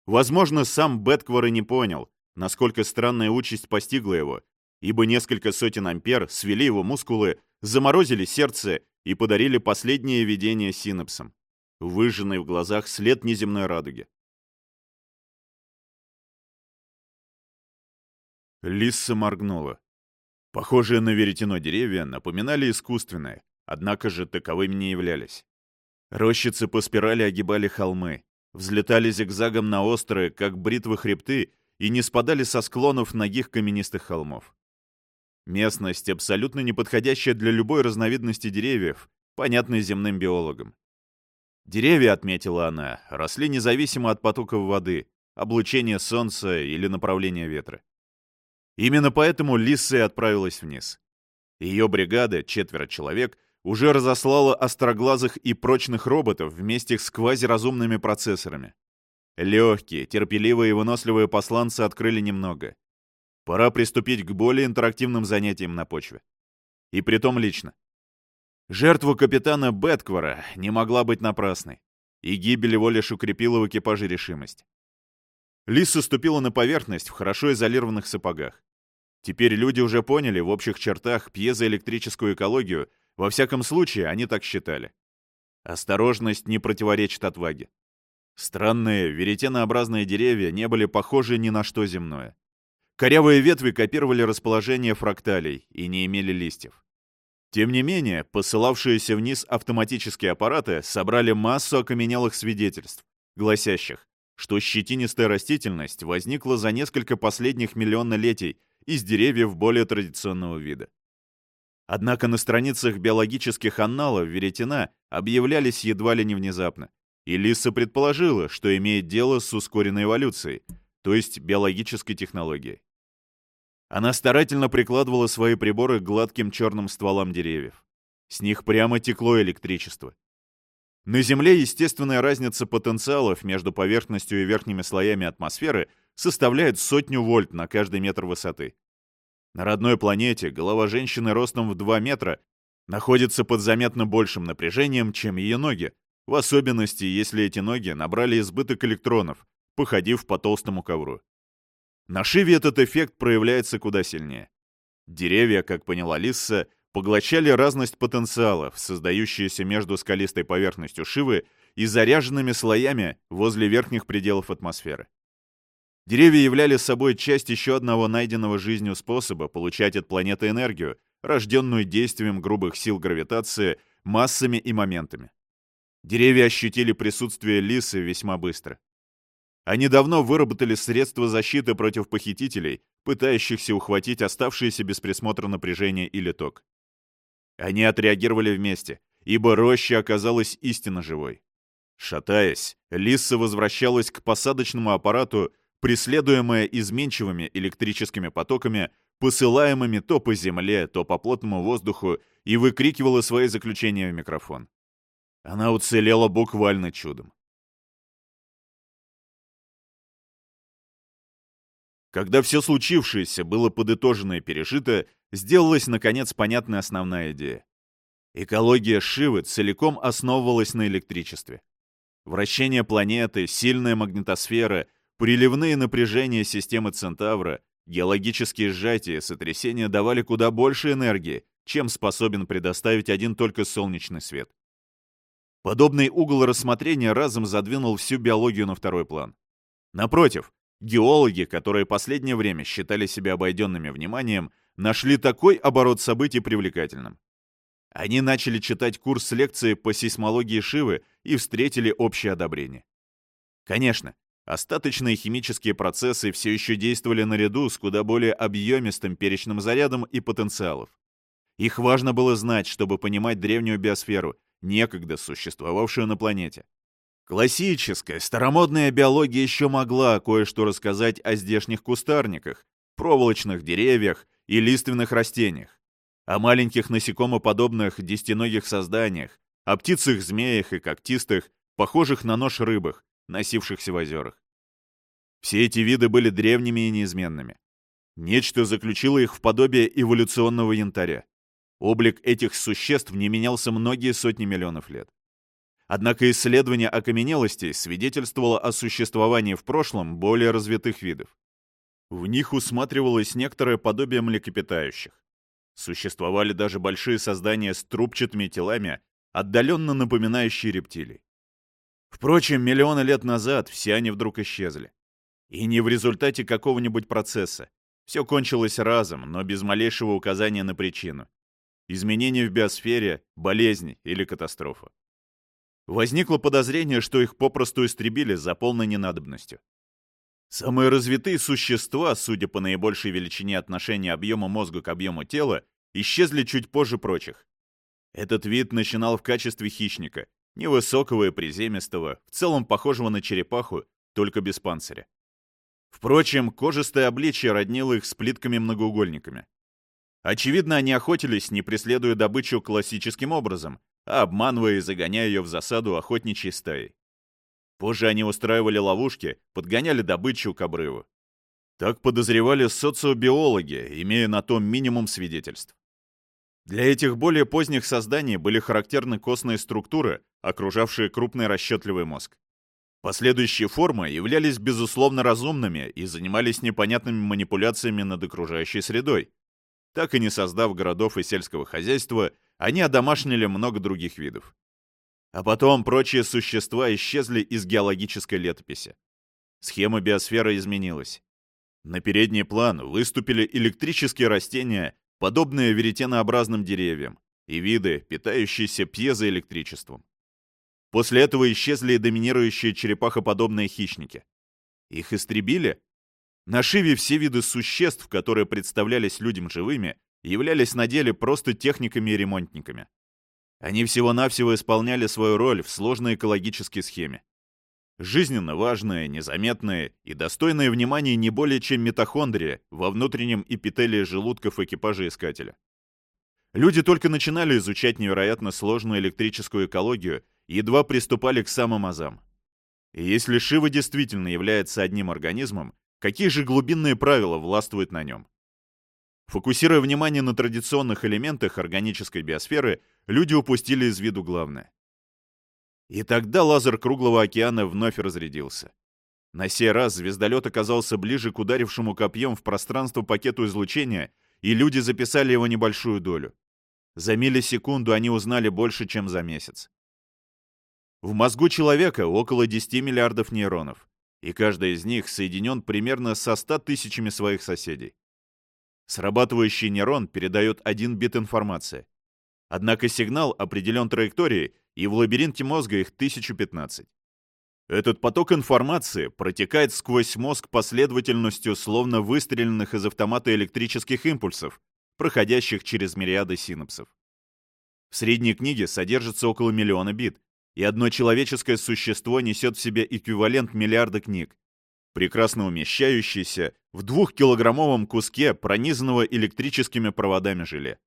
Возможно, сам Бетквар и не понял, насколько странная участь постигла его, ибо несколько сотен ампер свели его мускулы, заморозили сердце и подарили последнее видение синапсам, выжженный в глазах след неземной радуги. Лисса моргнула. Похожие на веретено деревья напоминали искусственные, однако же таковыми не являлись. Рощицы по спирали огибали холмы, взлетали зигзагом на острые, как бритвы хребты, и не спадали со склонов ногих каменистых холмов. Местность, абсолютно неподходящая для любой разновидности деревьев, понятной земным биологам. Деревья, отметила она, росли независимо от потоков воды, облучения солнца или направления ветра. Именно поэтому Лисса и отправилась вниз. Ее бригада, четверо человек, уже разослала остроглазых и прочных роботов вместе с квазиразумными процессорами. Легкие, терпеливые и выносливые посланцы открыли немного. Пора приступить к более интерактивным занятиям на почве. И притом лично. Жертва капитана Бетквара не могла быть напрасной, и гибель его лишь укрепила в экипаже решимость. Лиса ступила на поверхность в хорошо изолированных сапогах. Теперь люди уже поняли в общих чертах пьезоэлектрическую экологию, во всяком случае, они так считали. Осторожность не противоречит отваге. Странные, веретенообразные деревья не были похожи ни на что земное. Корявые ветви копировали расположение фракталей и не имели листьев. Тем не менее, посылавшиеся вниз автоматические аппараты собрали массу окаменелых свидетельств, гласящих, что щетинистая растительность возникла за несколько последних миллионнолетий из деревьев более традиционного вида. Однако на страницах биологических анналов веретена объявлялись едва ли не внезапно, и Лиса предположила, что имеет дело с ускоренной эволюцией, то есть биологической технологией. Она старательно прикладывала свои приборы к гладким черным стволам деревьев. С них прямо текло электричество. На Земле естественная разница потенциалов между поверхностью и верхними слоями атмосферы составляет сотню вольт на каждый метр высоты. На родной планете голова женщины ростом в 2 метра находится под заметно большим напряжением, чем ее ноги, в особенности, если эти ноги набрали избыток электронов, походив по толстому ковру. На Шиве этот эффект проявляется куда сильнее. Деревья, как поняла Лисса, поглощали разность потенциалов, создающиеся между скалистой поверхностью Шивы и заряженными слоями возле верхних пределов атмосферы. Деревья являли собой часть еще одного найденного жизнью способа получать от планеты энергию, рожденную действием грубых сил гравитации, массами и моментами. Деревья ощутили присутствие лисы весьма быстро. Они давно выработали средства защиты против похитителей, пытающихся ухватить оставшиеся без присмотра напряжение или ток. Они отреагировали вместе, ибо роща оказалась истинно живой. Шатаясь, Лисса возвращалась к посадочному аппарату, преследуемая изменчивыми электрическими потоками, посылаемыми то по земле, то по плотному воздуху, и выкрикивала свои заключения в микрофон. Она уцелела буквально чудом. Когда все случившееся было подытожено и пережито, сделалась, наконец, понятна основная идея. Экология Шивы целиком основывалась на электричестве. Вращение планеты, сильная магнитосфера, приливные напряжения системы Центавра, геологические сжатия, сотрясения давали куда больше энергии, чем способен предоставить один только солнечный свет. Подобный угол рассмотрения разом задвинул всю биологию на второй план. Напротив, Геологи, которые последнее время считали себя обойденными вниманием, нашли такой оборот событий привлекательным. Они начали читать курс лекции по сейсмологии Шивы и встретили общее одобрение. Конечно, остаточные химические процессы все еще действовали наряду с куда более объемистым перечным зарядом и потенциалов. Их важно было знать, чтобы понимать древнюю биосферу, некогда существовавшую на планете. Классическая, старомодная биология еще могла кое-что рассказать о здешних кустарниках, проволочных деревьях и лиственных растениях, о маленьких насекомоподобных десятиногих созданиях, о птицах-змеях и когтистых, похожих на нож рыбах, носившихся в озерах. Все эти виды были древними и неизменными. Нечто заключило их в подобие эволюционного янтаря. Облик этих существ не менялся многие сотни миллионов лет. Однако исследование окаменелостей свидетельствовало о существовании в прошлом более развитых видов. В них усматривалось некоторое подобие млекопитающих. Существовали даже большие создания с трубчатыми телами, отдаленно напоминающие рептилий. Впрочем, миллионы лет назад все они вдруг исчезли. И не в результате какого-нибудь процесса. Все кончилось разом, но без малейшего указания на причину. Изменение в биосфере, болезнь или катастрофа. Возникло подозрение, что их попросту истребили за полной ненадобностью. Самые развитые существа, судя по наибольшей величине отношения объема мозга к объему тела, исчезли чуть позже прочих. Этот вид начинал в качестве хищника, невысокого и приземистого, в целом похожего на черепаху, только без панциря. Впрочем, кожистое обличье роднило их с плитками-многоугольниками. Очевидно, они охотились, не преследуя добычу классическим образом, а обманывая и загоняя ее в засаду охотничьей стаи. Позже они устраивали ловушки, подгоняли добычу к обрыву. Так подозревали социобиологи, имея на том минимум свидетельств. Для этих более поздних созданий были характерны костные структуры, окружавшие крупный расчетливый мозг. Последующие формы являлись безусловно разумными и занимались непонятными манипуляциями над окружающей средой. Так и не создав городов и сельского хозяйства, они одомашнили много других видов. А потом прочие существа исчезли из геологической летописи. Схема биосферы изменилась. На передний план выступили электрические растения, подобные веретенообразным деревьям, и виды, питающиеся пьезоэлектричеством. После этого исчезли и доминирующие черепахоподобные хищники. Их истребили? На Шиве все виды существ, которые представлялись людям живыми, являлись на деле просто техниками и ремонтниками. Они всего-навсего исполняли свою роль в сложной экологической схеме. Жизненно важные, незаметные и достойные внимания не более чем митохондрия во внутреннем эпителии желудков экипажа искателя. Люди только начинали изучать невероятно сложную электрическую экологию едва приступали к самым азам. И если Шива действительно является одним организмом, какие же глубинные правила властвуют на нем? Фокусируя внимание на традиционных элементах органической биосферы, люди упустили из виду главное. И тогда лазер круглого океана вновь разрядился. На сей раз звездолет оказался ближе к ударившему копьем в пространство пакету излучения, и люди записали его небольшую долю. За миллисекунду они узнали больше, чем за месяц. В мозгу человека около 10 миллиардов нейронов, и каждый из них соединен примерно со 100 тысячами своих соседей. Срабатывающий нейрон передает один бит информации. Однако сигнал определен траекторией, и в лабиринте мозга их 1015. Этот поток информации протекает сквозь мозг последовательностью словно выстреленных из автомата электрических импульсов, проходящих через мириады синапсов. В средней книге содержится около миллиона бит, и одно человеческое существо несет в себе эквивалент миллиарда книг, прекрасно умещающийся в двухкилограммовом куске пронизанного электрическими проводами желе.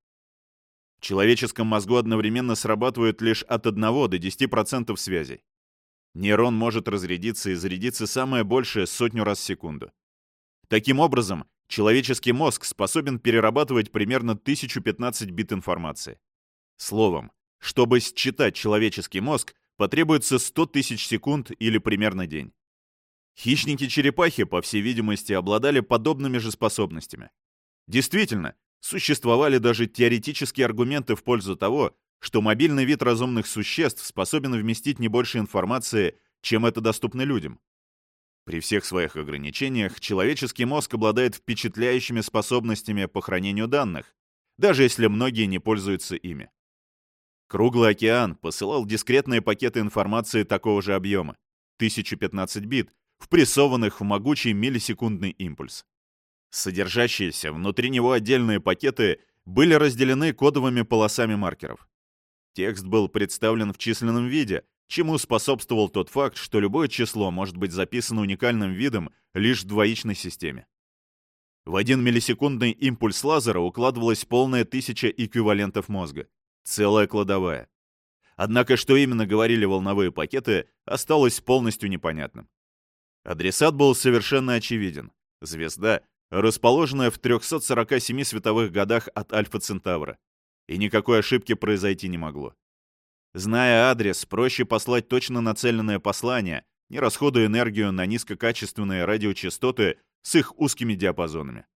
В человеческом мозгу одновременно срабатывает лишь от 1 до 10% связей. Нейрон может разрядиться и зарядиться самое большее сотню раз в секунду. Таким образом, человеческий мозг способен перерабатывать примерно 1015 бит информации. Словом, чтобы считать человеческий мозг, потребуется 100 тысяч секунд или примерно день. Хищники-черепахи, по всей видимости, обладали подобными же способностями. Действительно, существовали даже теоретические аргументы в пользу того, что мобильный вид разумных существ способен вместить не больше информации, чем это доступно людям. При всех своих ограничениях человеческий мозг обладает впечатляющими способностями по хранению данных, даже если многие не пользуются ими. Круглый океан посылал дискретные пакеты информации такого же объема, 1015 бит, впрессованных в могучий миллисекундный импульс. Содержащиеся внутри него отдельные пакеты были разделены кодовыми полосами маркеров. Текст был представлен в численном виде, чему способствовал тот факт, что любое число может быть записано уникальным видом лишь в двоичной системе. В один миллисекундный импульс лазера укладывалась полная тысяча эквивалентов мозга. Целая кладовая. Однако, что именно говорили волновые пакеты, осталось полностью непонятным. Адресат был совершенно очевиден. Звезда, расположенная в 347 световых годах от Альфа Центавра. И никакой ошибки произойти не могло. Зная адрес, проще послать точно нацеленное послание, не расходуя энергию на низкокачественные радиочастоты с их узкими диапазонами.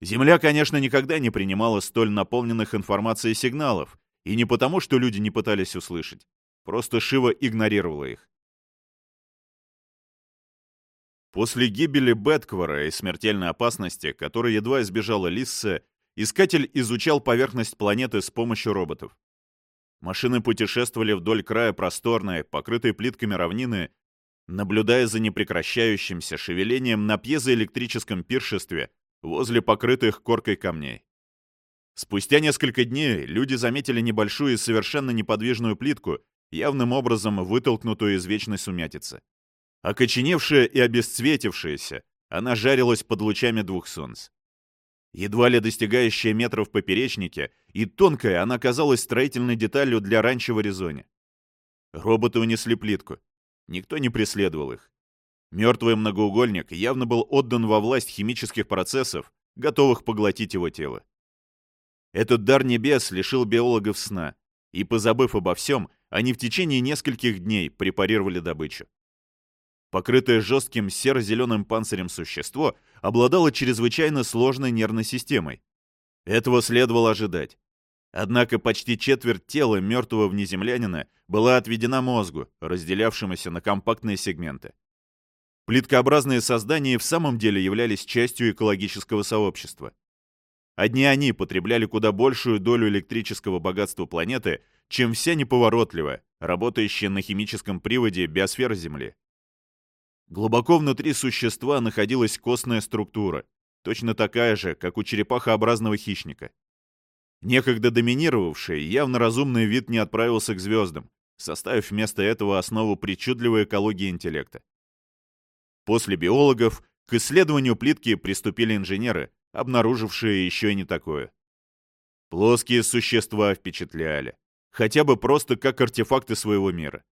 Земля, конечно, никогда не принимала столь наполненных информацией сигналов, и не потому, что люди не пытались услышать. Просто Шива игнорировала их. После гибели Бетквара и смертельной опасности, которой едва избежала Лисса, искатель изучал поверхность планеты с помощью роботов. Машины путешествовали вдоль края просторной, покрытой плитками равнины, наблюдая за непрекращающимся шевелением на пьезоэлектрическом пиршестве, возле покрытых коркой камней. Спустя несколько дней люди заметили небольшую и совершенно неподвижную плитку, явным образом вытолкнутую из вечной сумятицы. Окоченевшая и обесцветившаяся, она жарилась под лучами двух солнц. Едва ли достигающая метров поперечнике, и тонкая она казалась строительной деталью для ранчо в Аризоне. Роботы унесли плитку. Никто не преследовал их. Мертвый многоугольник явно был отдан во власть химических процессов, готовых поглотить его тело. Этот дар небес лишил биологов сна, и, позабыв обо всем, они в течение нескольких дней препарировали добычу. Покрытое жестким серо-зеленым панцирем существо обладало чрезвычайно сложной нервной системой. Этого следовало ожидать. Однако почти четверть тела мертвого внеземлянина была отведена мозгу, разделявшемуся на компактные сегменты. Плиткообразные создания в самом деле являлись частью экологического сообщества. Одни они потребляли куда большую долю электрического богатства планеты, чем вся неповоротливая, работающая на химическом приводе биосфера Земли. Глубоко внутри существа находилась костная структура, точно такая же, как у черепахообразного хищника. Некогда доминировавший, явно разумный вид не отправился к звездам, составив вместо этого основу причудливой экологии интеллекта. После биологов к исследованию плитки приступили инженеры, обнаружившие еще и не такое. Плоские существа впечатляли, хотя бы просто как артефакты своего мира.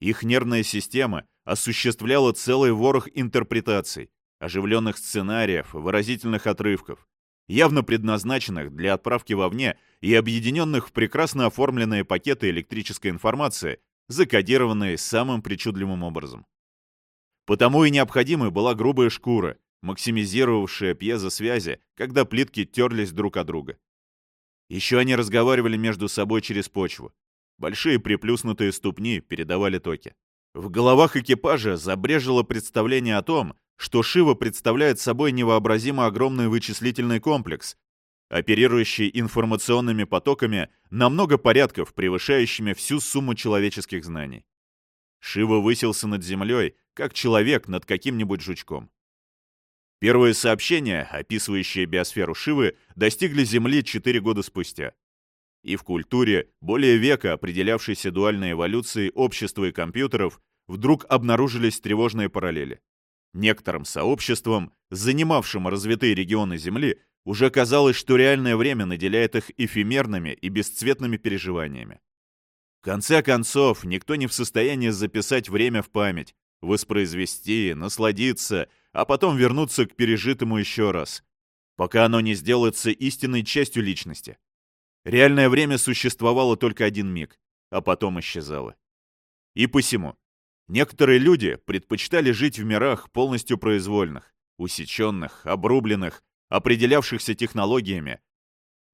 Их нервная система осуществляла целый ворох интерпретаций, оживленных сценариев, выразительных отрывков, явно предназначенных для отправки вовне и объединенных в прекрасно оформленные пакеты электрической информации, закодированные самым причудливым образом. Потому и необходимой была грубая шкура, максимизировавшая пьезосвязи, когда плитки терлись друг от друга. Еще они разговаривали между собой через почву. Большие приплюснутые ступни передавали токи. В головах экипажа забрежило представление о том, что Шива представляет собой невообразимо огромный вычислительный комплекс, оперирующий информационными потоками на много порядков, превышающими всю сумму человеческих знаний. Шива высился над землей, как человек над каким-нибудь жучком. Первые сообщения, описывающие биосферу Шивы, достигли Земли 4 года спустя и в культуре, более века определявшейся дуальной эволюцией общества и компьютеров, вдруг обнаружились тревожные параллели. Некоторым сообществам, занимавшим развитые регионы Земли, уже казалось, что реальное время наделяет их эфемерными и бесцветными переживаниями. В конце концов, никто не в состоянии записать время в память, воспроизвести, насладиться, а потом вернуться к пережитому еще раз, пока оно не сделается истинной частью личности. Реальное время существовало только один миг, а потом исчезало. И посему. Некоторые люди предпочитали жить в мирах полностью произвольных, усеченных, обрубленных, определявшихся технологиями,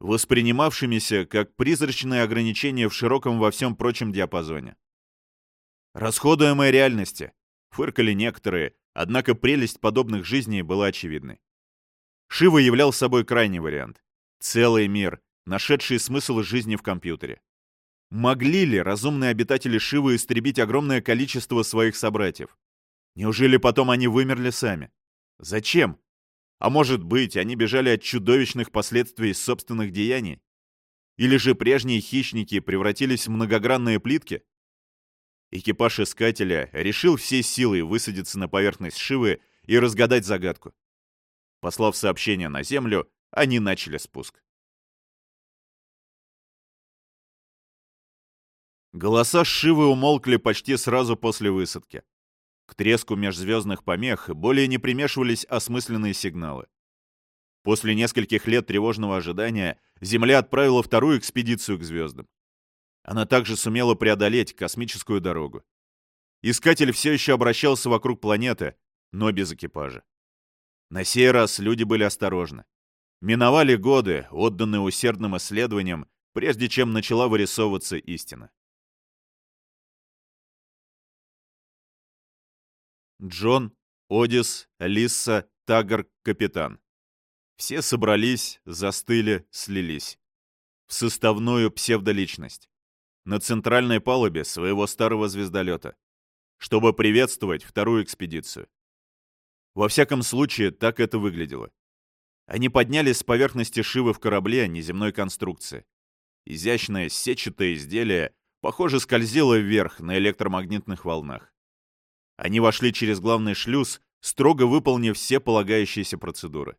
воспринимавшимися как призрачные ограничения в широком во всем прочем диапазоне. Расходуемые реальности, фыркали некоторые, однако прелесть подобных жизней была очевидной. Шива являл собой крайний вариант. Целый мир, нашедшие смысл жизни в компьютере. Могли ли разумные обитатели Шивы истребить огромное количество своих собратьев? Неужели потом они вымерли сами? Зачем? А может быть, они бежали от чудовищных последствий собственных деяний? Или же прежние хищники превратились в многогранные плитки? Экипаж Искателя решил всей силой высадиться на поверхность Шивы и разгадать загадку. Послав сообщение на Землю, они начали спуск. Голоса Шивы умолкли почти сразу после высадки. К треску межзвездных помех более не примешивались осмысленные сигналы. После нескольких лет тревожного ожидания Земля отправила вторую экспедицию к звездам. Она также сумела преодолеть космическую дорогу. Искатель все еще обращался вокруг планеты, но без экипажа. На сей раз люди были осторожны. Миновали годы, отданные усердным исследованиям, прежде чем начала вырисовываться истина. Джон, Одис, Лисса, Тагар, капитан. Все собрались, застыли, слились. В составную псевдоличность. На центральной палубе своего старого звездолета. Чтобы приветствовать вторую экспедицию. Во всяком случае, так это выглядело. Они поднялись с поверхности Шивы в корабле неземной конструкции. Изящное сетчатое изделие, похоже, скользило вверх на электромагнитных волнах. Они вошли через главный шлюз, строго выполнив все полагающиеся процедуры.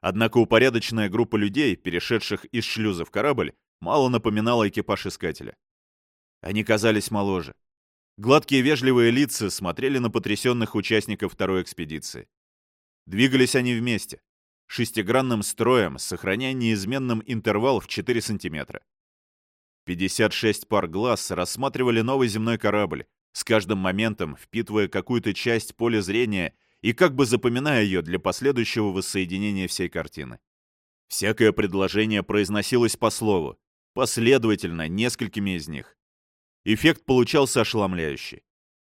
Однако упорядоченная группа людей, перешедших из шлюза в корабль, мало напоминала экипаж Искателя. Они казались моложе. Гладкие вежливые лица смотрели на потрясенных участников второй экспедиции. Двигались они вместе, шестигранным строем, сохраняя неизменным интервал в 4 сантиметра. 56 пар глаз рассматривали новый земной корабль, с каждым моментом впитывая какую-то часть поля зрения и как бы запоминая ее для последующего воссоединения всей картины. Всякое предложение произносилось по слову, последовательно несколькими из них. Эффект получался ошеломляющий.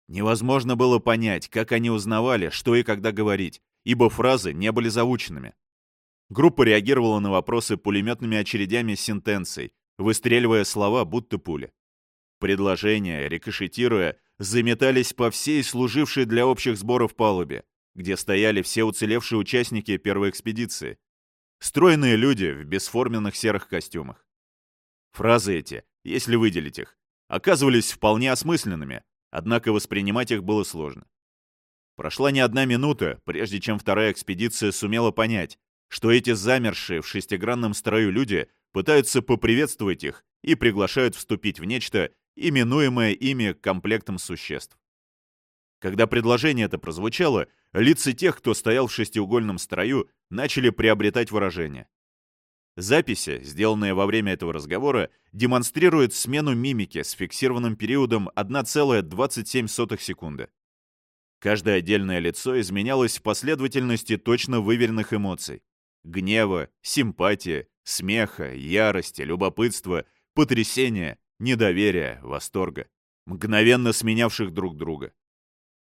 Невозможно было понять, как они узнавали, что и когда говорить, ибо фразы не были заученными. Группа реагировала на вопросы пулеметными очередями сентенций, выстреливая слова, будто пули. Предложения, рикошетируя, заметались по всей служившей для общих сборов палубе, где стояли все уцелевшие участники первой экспедиции. Стройные люди в бесформенных серых костюмах. Фразы эти, если выделить их, оказывались вполне осмысленными, однако воспринимать их было сложно. Прошла не одна минута, прежде чем вторая экспедиция сумела понять, что эти замершие в шестигранном строю люди пытаются поприветствовать их и приглашают вступить в нечто, именуемое ими комплектом существ. Когда предложение это прозвучало, лица тех, кто стоял в шестиугольном строю, начали приобретать выражение. Записи, сделанные во время этого разговора, демонстрируют смену мимики с фиксированным периодом 1,27 секунды. Каждое отдельное лицо изменялось в последовательности точно выверенных эмоций. Гнева, симпатии, смеха, ярости, любопытства, потрясения, недоверия, восторга, мгновенно сменявших друг друга.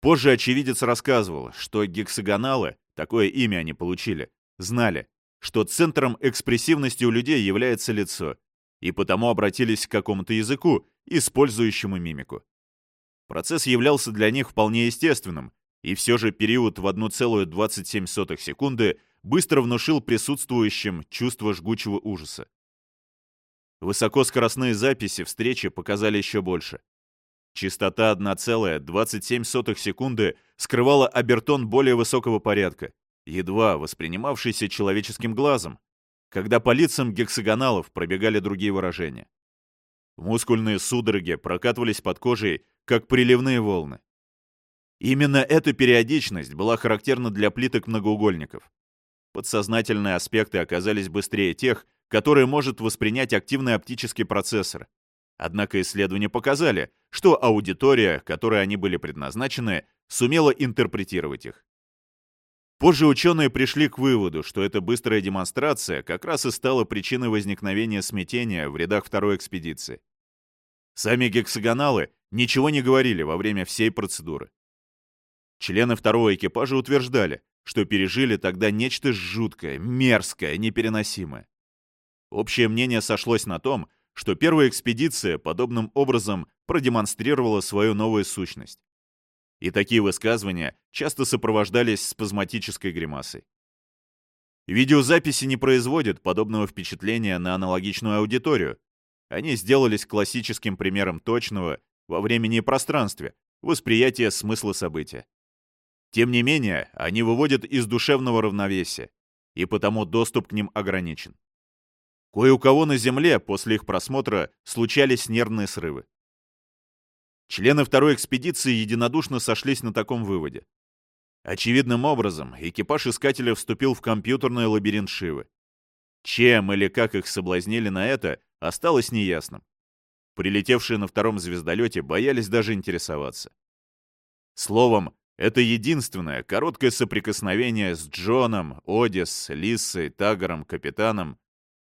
Позже очевидец рассказывал, что гексагоналы, такое имя они получили, знали, что центром экспрессивности у людей является лицо, и потому обратились к какому-то языку, использующему мимику. Процесс являлся для них вполне естественным, и все же период в 1,27 секунды быстро внушил присутствующим чувство жгучего ужаса. Высокоскоростные записи встречи показали еще больше. Частота 1,27 секунды скрывала обертон более высокого порядка, едва воспринимавшийся человеческим глазом, когда по лицам гексагоналов пробегали другие выражения. Мускульные судороги прокатывались под кожей, как приливные волны. Именно эта периодичность была характерна для плиток многоугольников. Подсознательные аспекты оказались быстрее тех, которые может воспринять активный оптический процессор. Однако исследования показали, что аудитория, которой они были предназначены, сумела интерпретировать их. Позже ученые пришли к выводу, что эта быстрая демонстрация как раз и стала причиной возникновения смятения в рядах второй экспедиции. Сами гексагоналы ничего не говорили во время всей процедуры. Члены второго экипажа утверждали, что пережили тогда нечто жуткое, мерзкое, непереносимое. Общее мнение сошлось на том, что первая экспедиция подобным образом продемонстрировала свою новую сущность и такие высказывания часто сопровождались спазматической гримасой. Видеозаписи не производят подобного впечатления на аналогичную аудиторию. Они сделались классическим примером точного во времени и пространстве восприятия смысла события. Тем не менее, они выводят из душевного равновесия, и потому доступ к ним ограничен. Кое у кого на Земле после их просмотра случались нервные срывы. Члены второй экспедиции единодушно сошлись на таком выводе. Очевидным образом, экипаж искателя вступил в компьютерный лабиринт Шивы. Чем или как их соблазнили на это, осталось неясным. Прилетевшие на втором звездолете боялись даже интересоваться. Словом, это единственное короткое соприкосновение с Джоном, Одис, Лиссой, Тагором, капитаном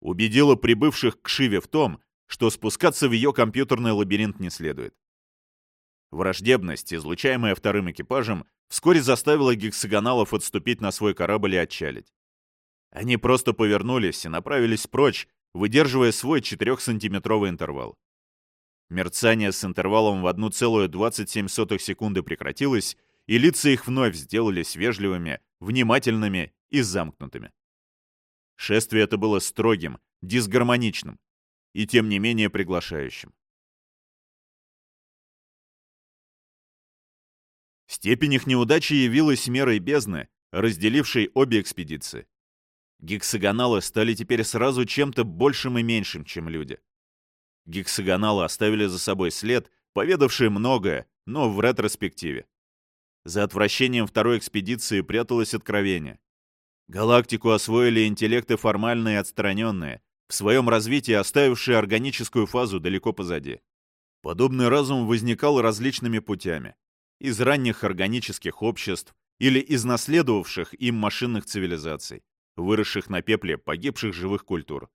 убедило прибывших к Шиве в том, что спускаться в ее компьютерный лабиринт не следует. Враждебность, излучаемая вторым экипажем, вскоре заставила гексагоналов отступить на свой корабль и отчалить. Они просто повернулись и направились прочь, выдерживая свой 4-сантиметровый интервал. Мерцание с интервалом в 1,27 секунды прекратилось, и лица их вновь сделались вежливыми, внимательными и замкнутыми. Шествие это было строгим, дисгармоничным и тем не менее приглашающим. Степень их неудачи явилась мерой бездны, разделившей обе экспедиции. Гексагоналы стали теперь сразу чем-то большим и меньшим, чем люди. Гексагоналы оставили за собой след, поведавший многое, но в ретроспективе. За отвращением второй экспедиции пряталось откровение. Галактику освоили интеллекты формальные и отстраненные, в своем развитии оставившие органическую фазу далеко позади. Подобный разум возникал различными путями. Из ранних органических обществ или из наследовавших им машинных цивилизаций, выросших на пепле погибших живых культур.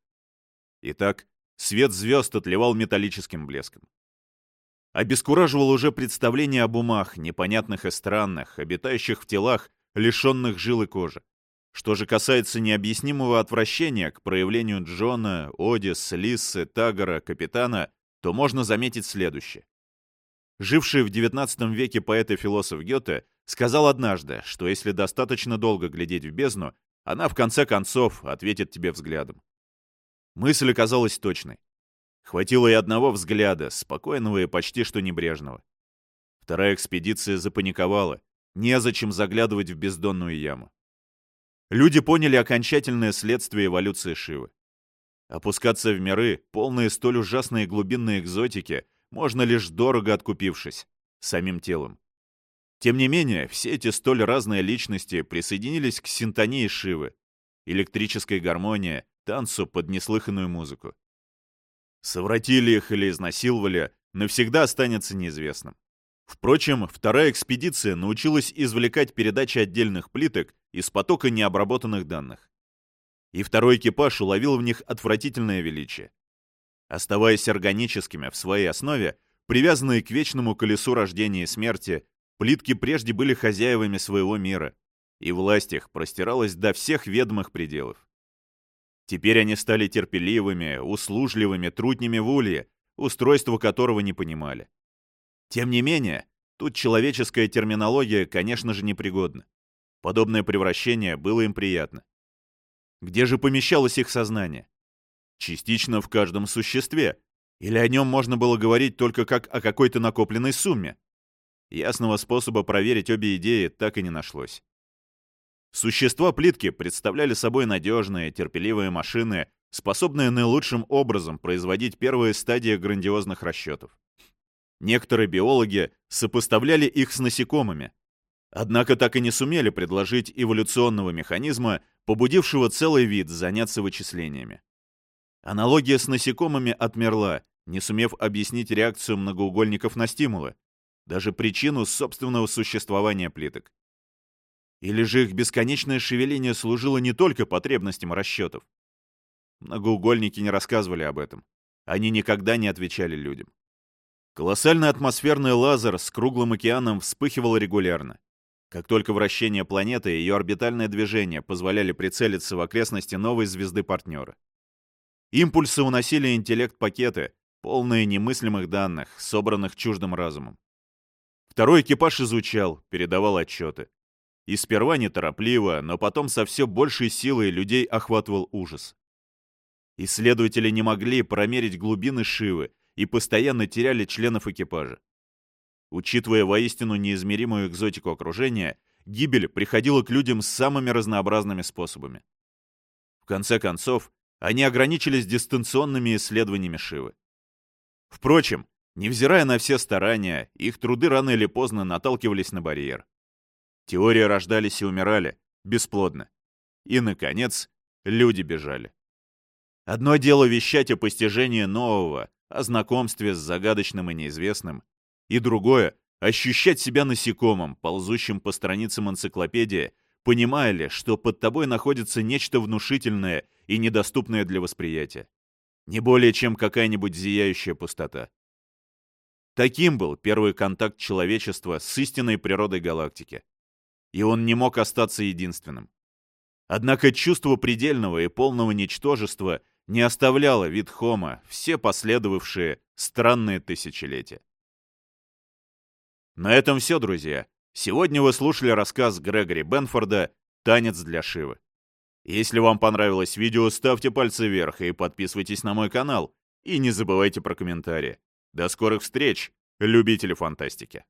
Итак, свет звезд отливал металлическим блеском. Обескураживал уже представление об умах, непонятных и странных, обитающих в телах, лишенных жил и кожи. Что же касается необъяснимого отвращения к проявлению Джона, Одис, Лиссы, Тагора, Капитана, то можно заметить следующее. Живший в XIX веке поэт и философ Гёте сказал однажды, что если достаточно долго глядеть в бездну, она в конце концов ответит тебе взглядом. Мысль оказалась точной. Хватило и одного взгляда, спокойного и почти что небрежного. Вторая экспедиция запаниковала. Незачем заглядывать в бездонную яму. Люди поняли окончательное следствие эволюции Шивы. Опускаться в миры, полные столь ужасной глубинной экзотики, можно лишь дорого откупившись самим телом. Тем не менее, все эти столь разные личности присоединились к синтонии Шивы, электрической гармонии, танцу под неслыханную музыку. Совратили их или изнасиловали, навсегда останется неизвестным. Впрочем, вторая экспедиция научилась извлекать передачи отдельных плиток из потока необработанных данных. И второй экипаж уловил в них отвратительное величие. Оставаясь органическими в своей основе, привязанные к вечному колесу рождения и смерти, плитки прежде были хозяевами своего мира, и власть их простиралась до всех ведомых пределов. Теперь они стали терпеливыми, услужливыми труднями в улье, устройство которого не понимали. Тем не менее, тут человеческая терминология, конечно же, непригодна. Подобное превращение было им приятно. Где же помещалось их сознание? Частично в каждом существе. Или о нем можно было говорить только как о какой-то накопленной сумме? Ясного способа проверить обе идеи так и не нашлось. Существа плитки представляли собой надежные, терпеливые машины, способные наилучшим образом производить первые стадии грандиозных расчетов. Некоторые биологи сопоставляли их с насекомыми, однако так и не сумели предложить эволюционного механизма, побудившего целый вид заняться вычислениями. Аналогия с насекомыми отмерла, не сумев объяснить реакцию многоугольников на стимулы, даже причину собственного существования плиток. Или же их бесконечное шевеление служило не только потребностям расчетов? Многоугольники не рассказывали об этом. Они никогда не отвечали людям. Колоссальный атмосферный лазер с круглым океаном вспыхивал регулярно. Как только вращение планеты и ее орбитальное движение позволяли прицелиться в окрестности новой звезды-партнера. Импульсы уносили интеллект-пакеты, полные немыслимых данных, собранных чуждым разумом. Второй экипаж изучал, передавал отчеты. И сперва неторопливо, но потом со все большей силой людей охватывал ужас. Исследователи не могли промерить глубины Шивы и постоянно теряли членов экипажа. Учитывая воистину неизмеримую экзотику окружения, гибель приходила к людям самыми разнообразными способами. В конце концов, они ограничились дистанционными исследованиями Шивы. Впрочем, невзирая на все старания, их труды рано или поздно наталкивались на барьер. Теории рождались и умирали, бесплодно. И, наконец, люди бежали. Одно дело вещать о постижении нового, о знакомстве с загадочным и неизвестным, и другое — ощущать себя насекомым, ползущим по страницам энциклопедии, понимая ли, что под тобой находится нечто внушительное и недоступное для восприятия. Не более чем какая-нибудь зияющая пустота. Таким был первый контакт человечества с истинной природой галактики и он не мог остаться единственным. Однако чувство предельного и полного ничтожества не оставляло вид Хома все последовавшие странные тысячелетия. На этом все, друзья. Сегодня вы слушали рассказ Грегори Бенфорда «Танец для Шивы». Если вам понравилось видео, ставьте пальцы вверх и подписывайтесь на мой канал. И не забывайте про комментарии. До скорых встреч, любители фантастики!